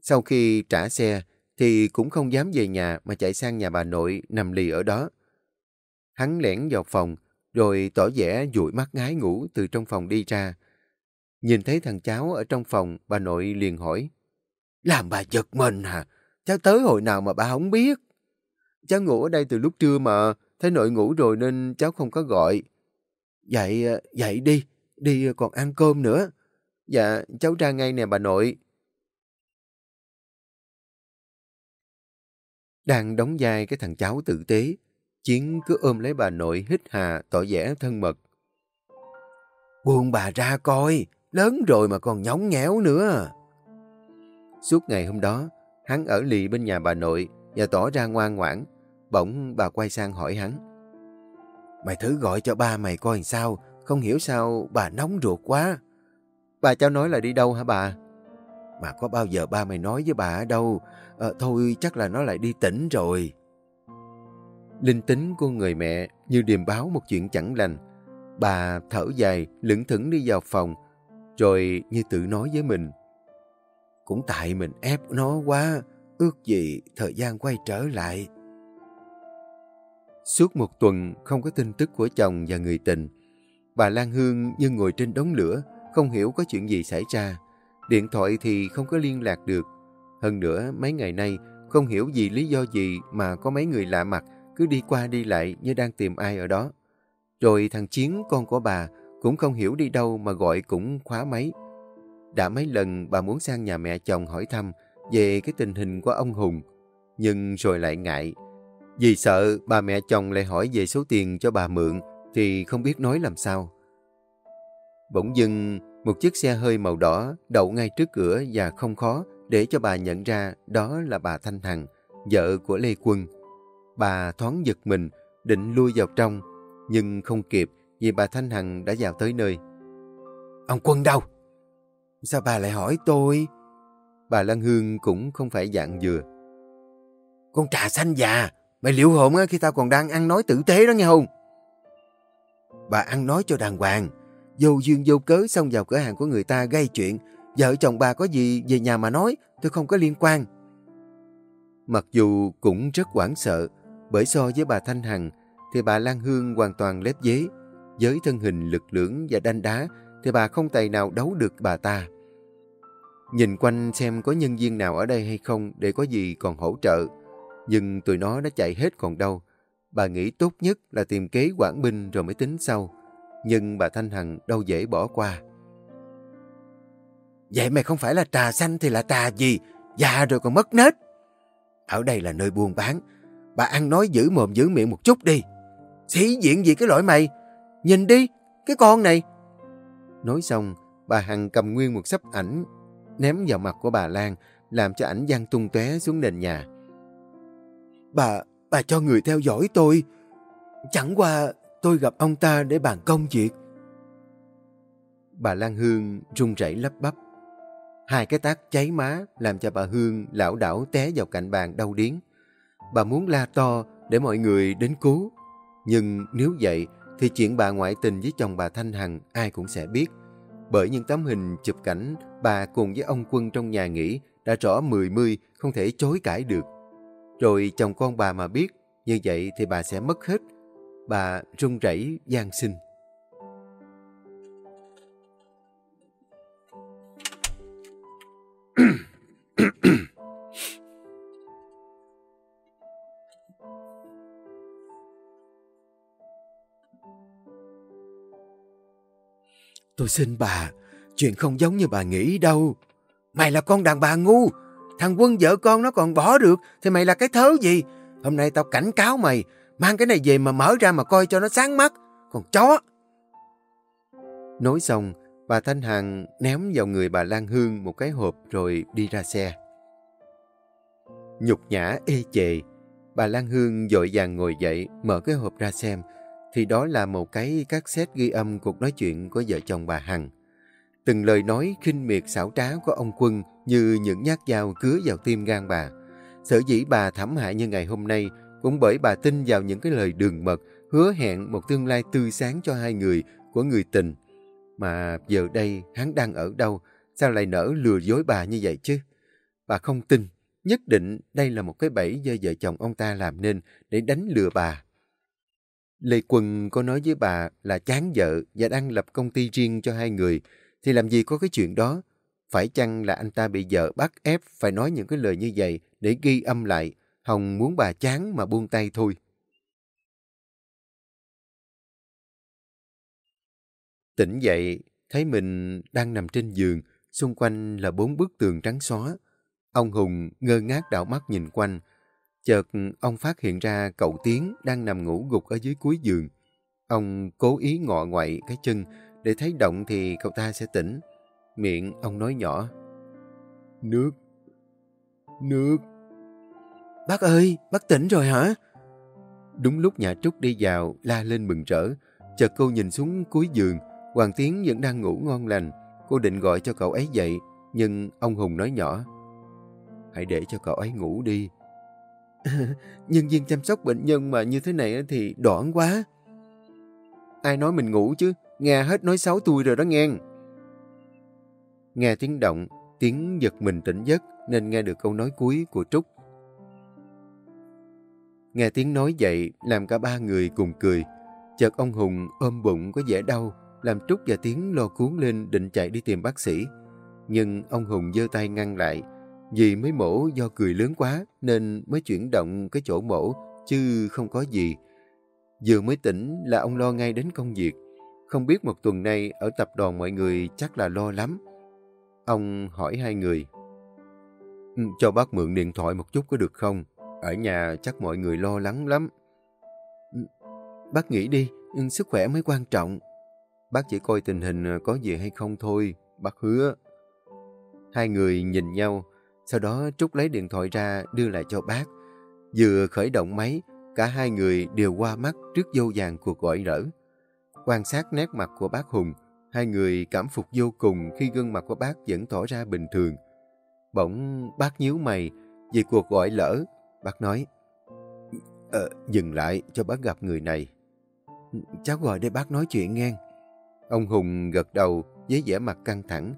sau khi trả xe thì cũng không dám về nhà mà chạy sang nhà bà nội nằm lì ở đó. Hắn lẻn vào phòng, rồi tỏ vẻ dụi mắt ngái ngủ từ trong phòng đi ra. Nhìn thấy thằng cháu ở trong phòng, bà nội liền hỏi. Làm bà giật mình hả? Cháu tới hồi nào mà bà không biết? Cháu ngủ ở đây từ lúc trưa mà, thấy nội ngủ rồi nên cháu không có gọi. Dậy, dậy ờ, đi, đi ờ, còn ăn cơm nữa. Dạ, cháu ra ngay nè bà nội. Đang đóng vai cái thằng cháu tử tế, Chiến cứ ôm lấy bà nội hít hà tỏ vẻ thân mật. Buông bà ra coi, lớn rồi mà còn nhóng nhéo nữa. Suốt ngày hôm đó, hắn ở lì bên nhà bà nội và tỏ ra ngoan ngoãn. Bỗng bà quay sang hỏi hắn. Mày thử gọi cho ba mày coi sao, không hiểu sao bà nóng ruột quá. Bà cháu nói là đi đâu hả bà? Mà có bao giờ ba mày nói với bà ở đâu? À, thôi chắc là nó lại đi tỉnh rồi. Linh tính của người mẹ như điềm báo một chuyện chẳng lành. Bà thở dài, lững thững đi vào phòng, rồi như tự nói với mình. Cũng tại mình ép nó quá, ước gì thời gian quay trở lại. Suốt một tuần không có tin tức của chồng và người tình. Bà Lan Hương như ngồi trên đống lửa, không hiểu có chuyện gì xảy ra. Điện thoại thì không có liên lạc được. Hơn nữa, mấy ngày nay, không hiểu gì lý do gì mà có mấy người lạ mặt cứ đi qua đi lại như đang tìm ai ở đó. Rồi thằng Chiến, con của bà, cũng không hiểu đi đâu mà gọi cũng khóa máy. Đã mấy lần bà muốn sang nhà mẹ chồng hỏi thăm về cái tình hình của ông Hùng, nhưng rồi lại ngại. Vì sợ bà mẹ chồng lại hỏi về số tiền cho bà mượn thì không biết nói làm sao. Bỗng dưng, một chiếc xe hơi màu đỏ đậu ngay trước cửa và không khó để cho bà nhận ra đó là bà Thanh Hằng, vợ của Lê Quân. Bà thoáng giật mình, định lui vào trong, nhưng không kịp vì bà Thanh Hằng đã vào tới nơi. Ông Quân đâu? Sao bà lại hỏi tôi? Bà Lan Hương cũng không phải dạng vừa. Con trà xanh già, mày liệu hồn khi tao còn đang ăn nói tử tế đó nghe không? Bà ăn nói cho đàng hoàng, vô duyên vô cớ xong vào cửa hàng của người ta gây chuyện. Vợ chồng bà có gì về nhà mà nói, tôi không có liên quan. Mặc dù cũng rất hoảng sợ, bởi so với bà Thanh Hằng, thì bà Lan Hương hoàn toàn lép dế. Với thân hình lực lưỡng và đanh đá, thì bà không tài nào đấu được bà ta. Nhìn quanh xem có nhân viên nào ở đây hay không để có gì còn hỗ trợ. Nhưng tụi nó đã chạy hết còn đâu. Bà nghĩ tốt nhất là tìm kế quản binh rồi mới tính sau. Nhưng bà Thanh Hằng đâu dễ bỏ qua. Vậy mày không phải là trà xanh thì là trà gì? Già rồi còn mất nết. Ở đây là nơi buôn bán. Bà ăn nói giữ mồm giữ miệng một chút đi. Sĩ diện gì cái lỗi mày? Nhìn đi, cái con này. Nói xong, bà Hằng cầm nguyên một sấp ảnh ném vào mặt của bà Lan, làm cho ảnh văng tung tóe xuống nền nhà. Bà, bà cho người theo dõi tôi. Chẳng qua tôi gặp ông ta để bàn công việc. Bà Lan Hương run rẩy lấp bắp. Hai cái tác cháy má làm cho bà Hương lão đảo té vào cạnh bàn đau điếng. Bà muốn la to để mọi người đến cứu. Nhưng nếu vậy thì chuyện bà ngoại tình với chồng bà Thanh Hằng ai cũng sẽ biết. Bởi những tấm hình chụp cảnh bà cùng với ông quân trong nhà nghỉ đã rõ mười mươi không thể chối cãi được. Rồi chồng con bà mà biết, như vậy thì bà sẽ mất hết. Bà run rẩy gian sinh. Tôi xin bà, chuyện không giống như bà nghĩ đâu. Mày là con đàn bà ngu. Thằng quân vợ con nó còn bỏ được, thì mày là cái thớ gì? Hôm nay tao cảnh cáo mày, mang cái này về mà mở ra mà coi cho nó sáng mắt. Còn chó. Nói xong, bà Thanh Hằng ném vào người bà Lan Hương một cái hộp rồi đi ra xe. Nhục nhã ê chề, bà Lan Hương dội vàng ngồi dậy, mở cái hộp ra xem, thì đó là một cái cassette ghi âm cuộc nói chuyện của vợ chồng bà Hằng. Từng lời nói khinh miệt xảo trá của ông Quân như những nhát dao cứa vào tim gan bà. Sở dĩ bà thảm hại như ngày hôm nay cũng bởi bà tin vào những cái lời đường mật, hứa hẹn một tương lai tươi sáng cho hai người của người tình. Mà giờ đây hắn đang ở đâu? Sao lại nỡ lừa dối bà như vậy chứ? Bà không tin. Nhất định đây là một cái bẫy do vợ chồng ông ta làm nên để đánh lừa bà. Lê Quân có nói với bà là chán vợ và đang lập công ty riêng cho hai người, thì làm gì có cái chuyện đó? Phải chăng là anh ta bị vợ bắt ép phải nói những cái lời như vậy để ghi âm lại, Hồng muốn bà chán mà buông tay thôi. Tỉnh dậy, thấy mình đang nằm trên giường, xung quanh là bốn bức tường trắng xóa. Ông Hùng ngơ ngác đảo mắt nhìn quanh, Chợt ông phát hiện ra cậu Tiến đang nằm ngủ gục ở dưới cuối giường. Ông cố ý ngọ ngoại cái chân để thấy động thì cậu ta sẽ tỉnh. Miệng ông nói nhỏ. Nước. Nước. Bác ơi, bác tỉnh rồi hả? Đúng lúc nhà Trúc đi vào, la lên mừng rỡ. Chợt cô nhìn xuống cuối giường, Hoàng Tiến vẫn đang ngủ ngon lành. Cô định gọi cho cậu ấy dậy, nhưng ông Hùng nói nhỏ. Hãy để cho cậu ấy ngủ đi, Nhân viên chăm sóc bệnh nhân mà như thế này thì đoạn quá. Ai nói mình ngủ chứ? Nghe hết nói xấu tôi rồi đó nghe. Nghe tiếng động, tiếng giật mình tỉnh giấc nên nghe được câu nói cuối của Trúc. Nghe tiếng nói vậy làm cả ba người cùng cười. Chợt ông Hùng ôm bụng có vẻ đau. làm Trúc và Tiến lo cuốn lên định chạy đi tìm bác sĩ. Nhưng ông Hùng giơ tay ngăn lại. Vì mới mổ do cười lớn quá nên mới chuyển động cái chỗ mổ chứ không có gì. Vừa mới tỉnh là ông lo ngay đến công việc. Không biết một tuần nay ở tập đoàn mọi người chắc là lo lắm. Ông hỏi hai người. Ừ, cho bác mượn điện thoại một chút có được không? Ở nhà chắc mọi người lo lắng lắm. Ừ, bác nghĩ đi, ừ, sức khỏe mới quan trọng. Bác chỉ coi tình hình ờ, có gì hay không thôi, bác hứa. Hai người nhìn nhau, sau đó Trúc lấy điện thoại ra đưa lại cho bác. Vừa khởi động máy, cả hai người đều qua mắt trước vô vàng cuộc gọi rỡ. Quan sát nét mặt của bác Hùng, hai người cảm phục vô cùng khi gương mặt của bác vẫn tỏ ra bình thường. Bỗng bác nhíu mày vì cuộc gọi lỡ. Bác nói, Ờ, dừng lại cho bác gặp người này. Cháu gọi để bác nói chuyện nghe. Ông Hùng gật đầu với vẻ mặt căng thẳng.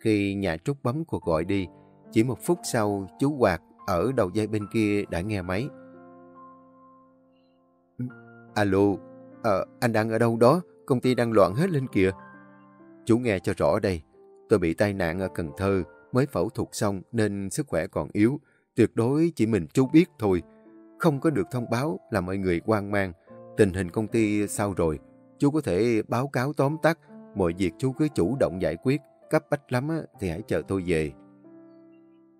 Khi nhà Trúc bấm cuộc gọi đi, chỉ một phút sau chú Hoạt ở đầu dây bên kia đã nghe máy. Alo, à, anh đang ở đâu đó? Công ty đang loạn hết lên kìa. Chú nghe cho rõ đây. Tôi bị tai nạn ở Cần Thơ, mới phẫu thuật xong nên sức khỏe còn yếu. Tuyệt đối chỉ mình chú biết thôi. Không có được thông báo là mọi người quan mang. Tình hình công ty sao rồi? Chú có thể báo cáo tóm tắt. Mọi việc chú cứ chủ động giải quyết. Cấp bách lắm thì hãy chờ tôi về.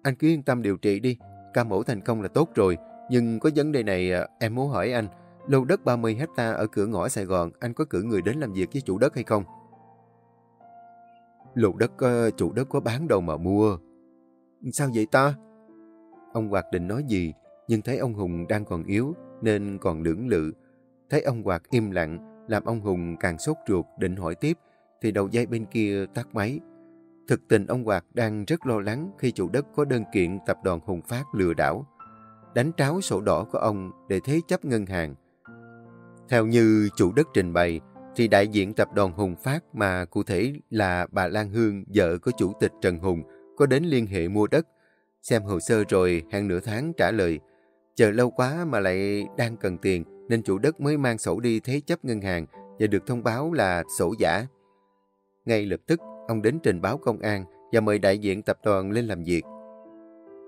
Anh cứ yên tâm điều trị đi. Ca mổ thành công là tốt rồi. Nhưng có vấn đề này à, em muốn hỏi anh. Lô đất 30 hecta ở cửa ngõ Sài Gòn, anh có cử người đến làm việc với chủ đất hay không? Lô đất, ờ, chủ đất có bán đâu mà mua. Sao vậy ta? Ông Hoạt định nói gì, nhưng thấy ông Hùng đang còn yếu, nên còn lưỡng lự. Thấy ông Hoạt im lặng, làm ông Hùng càng sốt ruột định hỏi tiếp, thì đầu dây bên kia tắt máy. Thực tình ông Hoạt đang rất lo lắng khi chủ đất có đơn kiện tập đoàn Hùng Phát lừa đảo. Đánh tráo sổ đỏ của ông để thế chấp ngân hàng. Theo như chủ đất trình bày, thì đại diện tập đoàn Hùng Phát mà cụ thể là bà Lan Hương, vợ của chủ tịch Trần Hùng, có đến liên hệ mua đất. Xem hồ sơ rồi hẹn nửa tháng trả lời. Chờ lâu quá mà lại đang cần tiền nên chủ đất mới mang sổ đi thế chấp ngân hàng và được thông báo là sổ giả. Ngay lập tức, ông đến trình báo công an và mời đại diện tập đoàn lên làm việc.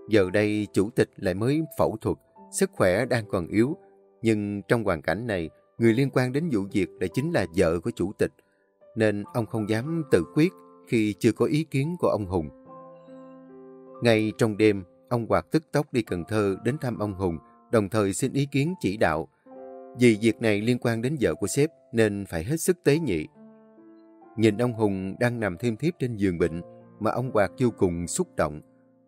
Giờ đây chủ tịch lại mới phẫu thuật, sức khỏe đang còn yếu. Nhưng trong hoàn cảnh này, người liên quan đến vụ việc lại chính là vợ của chủ tịch. Nên ông không dám tự quyết khi chưa có ý kiến của ông Hùng. Ngay trong đêm, ông Hoạt tức tốc đi Cần Thơ đến thăm ông Hùng, đồng thời xin ý kiến chỉ đạo. Vì việc này liên quan đến vợ của sếp nên phải hết sức tế nhị. Nhìn ông Hùng đang nằm thêm thiếp trên giường bệnh mà ông Hoạt vô cùng xúc động.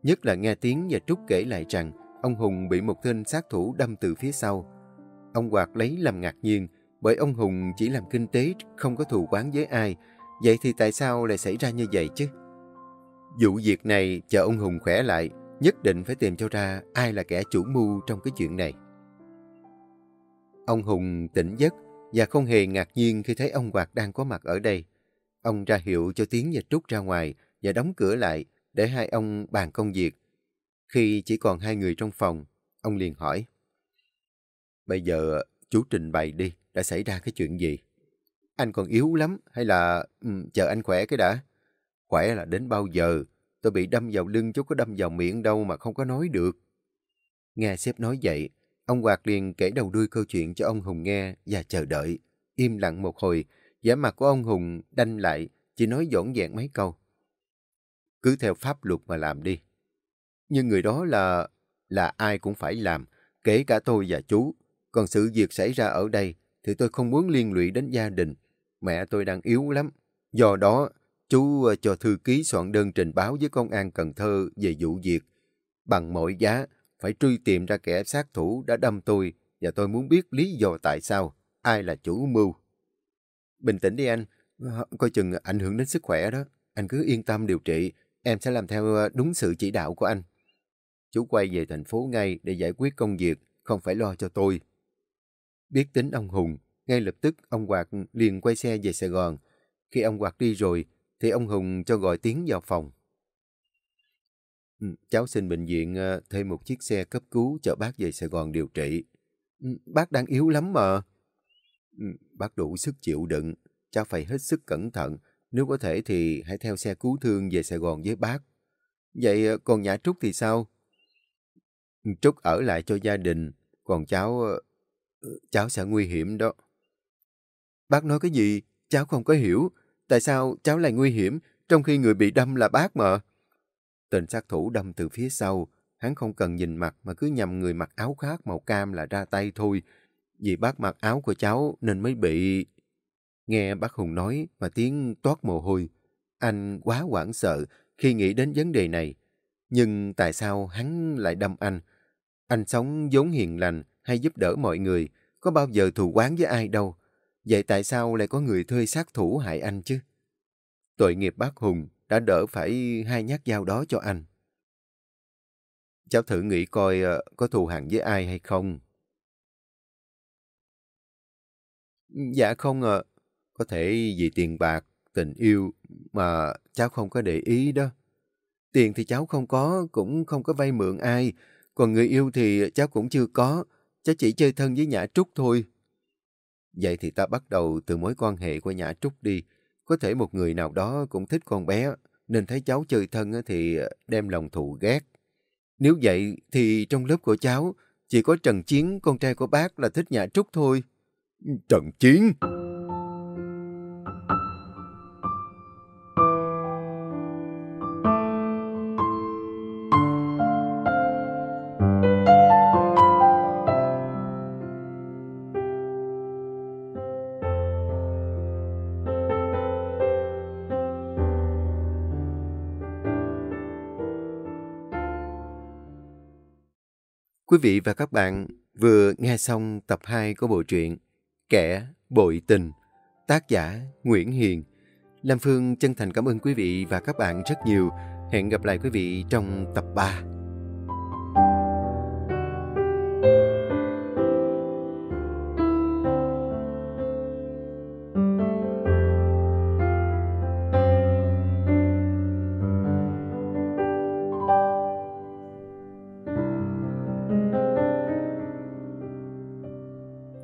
Nhất là nghe tiếng và Trúc kể lại rằng ông Hùng bị một tên sát thủ đâm từ phía sau. Ông Hoạt lấy làm ngạc nhiên bởi ông Hùng chỉ làm kinh tế không có thù quán với ai. Vậy thì tại sao lại xảy ra như vậy chứ? Vụ việc này chờ ông Hùng khỏe lại, nhất định phải tìm cho ra ai là kẻ chủ mưu trong cái chuyện này. Ông Hùng tỉnh giấc và không hề ngạc nhiên khi thấy ông Hoạt đang có mặt ở đây. Ông ra hiệu cho Tiến và Trúc ra ngoài và đóng cửa lại để hai ông bàn công việc. Khi chỉ còn hai người trong phòng, ông liền hỏi. Bây giờ chú trình bày đi, đã xảy ra cái chuyện gì? Anh còn yếu lắm hay là ừ, chờ anh khỏe cái đã? Khỏe là đến bao giờ? Tôi bị đâm vào lưng chứ có đâm vào miệng đâu mà không có nói được. Nghe sếp nói vậy, ông Hoạt liền kể đầu đuôi câu chuyện cho ông Hùng nghe và chờ đợi. Im lặng một hồi, vẻ mặt của ông Hùng đanh lại, chỉ nói dõn dẹn mấy câu. Cứ theo pháp luật mà làm đi. Nhưng người đó là... là ai cũng phải làm, kể cả tôi và chú. Còn sự việc xảy ra ở đây thì tôi không muốn liên lụy đến gia đình. Mẹ tôi đang yếu lắm. Do đó, chú ờ, cho thư ký soạn đơn trình báo với công an Cần Thơ về vụ việc. Bằng mọi giá, phải truy tìm ra kẻ sát thủ đã đâm tôi và tôi muốn biết lý do tại sao, ai là chủ mưu. Bình tĩnh đi anh, coi chừng ảnh hưởng đến sức khỏe đó. Anh cứ yên tâm điều trị, em sẽ làm theo ờ, đúng sự chỉ đạo của anh. Chú quay về thành phố ngay để giải quyết công việc, không phải lo cho tôi. Biết tính ông Hùng, ngay lập tức ông Hoạt liền quay xe về Sài Gòn. Khi ông Hoạt đi rồi, thì ông Hùng cho gọi tiếng vào phòng. Cháu xin bệnh viện ờ, thuê thêm một chiếc xe cấp cứu cho bác về Sài Gòn điều trị. Bác đang yếu lắm mà. Bác đủ sức chịu đựng. cháu phải hết sức cẩn thận. Nếu có thể thì hãy theo xe cứu thương về Sài Gòn với bác. Vậy ờ, còn nhà Trúc thì sao? Trúc ở lại cho gia đình, còn cháu... Ờ, ừ, cháu sẽ nguy hiểm đó. Bác nói cái gì? Cháu không có hiểu. Tại sao cháu lại nguy hiểm, trong khi người bị đâm là bác mà? Tên sát thủ đâm từ phía sau. Hắn không cần nhìn mặt mà cứ nhầm người mặc áo khác màu cam là ra tay thôi. Vì bác mặc áo của cháu nên mới bị... Nghe bác Hùng nói mà tiếng toát mồ hôi. Anh quá hoảng sợ khi nghĩ đến vấn đề này. Nhưng tại sao hắn lại đâm anh? Anh sống vốn hiền lành hay giúp đỡ mọi người, có bao giờ thù quán với ai đâu. Vậy tại sao lại có người thuê sát thủ hại anh chứ? Tội nghiệp bác Hùng đã đỡ phải hai nhát dao đó cho anh. Cháu thử nghĩ coi ờ, có thù hằn với ai hay không. Dạ không ạ. Có thể vì tiền bạc, tình yêu mà cháu không có để ý đó. Tiền thì cháu không có, cũng không có vay mượn ai. Còn người yêu thì cháu cũng chưa có. Cháu chỉ chơi thân với Nhã Trúc thôi. Vậy thì ta bắt đầu từ mối quan hệ của Nhã Trúc đi. Có thể một người nào đó cũng thích con bé, nên thấy cháu chơi thân thì đem lòng thù ghét. Nếu vậy thì trong lớp của cháu chỉ có Trần Chiến, con trai của bác là thích Nhã Trúc thôi trận Chiến! Quý vị và các bạn vừa nghe xong tập 2 của bộ truyện Kẻ Bội Tình, tác giả Nguyễn Hiền. Lam Phương chân thành cảm ơn quý vị và các bạn rất nhiều. Hẹn gặp lại quý vị trong tập 3.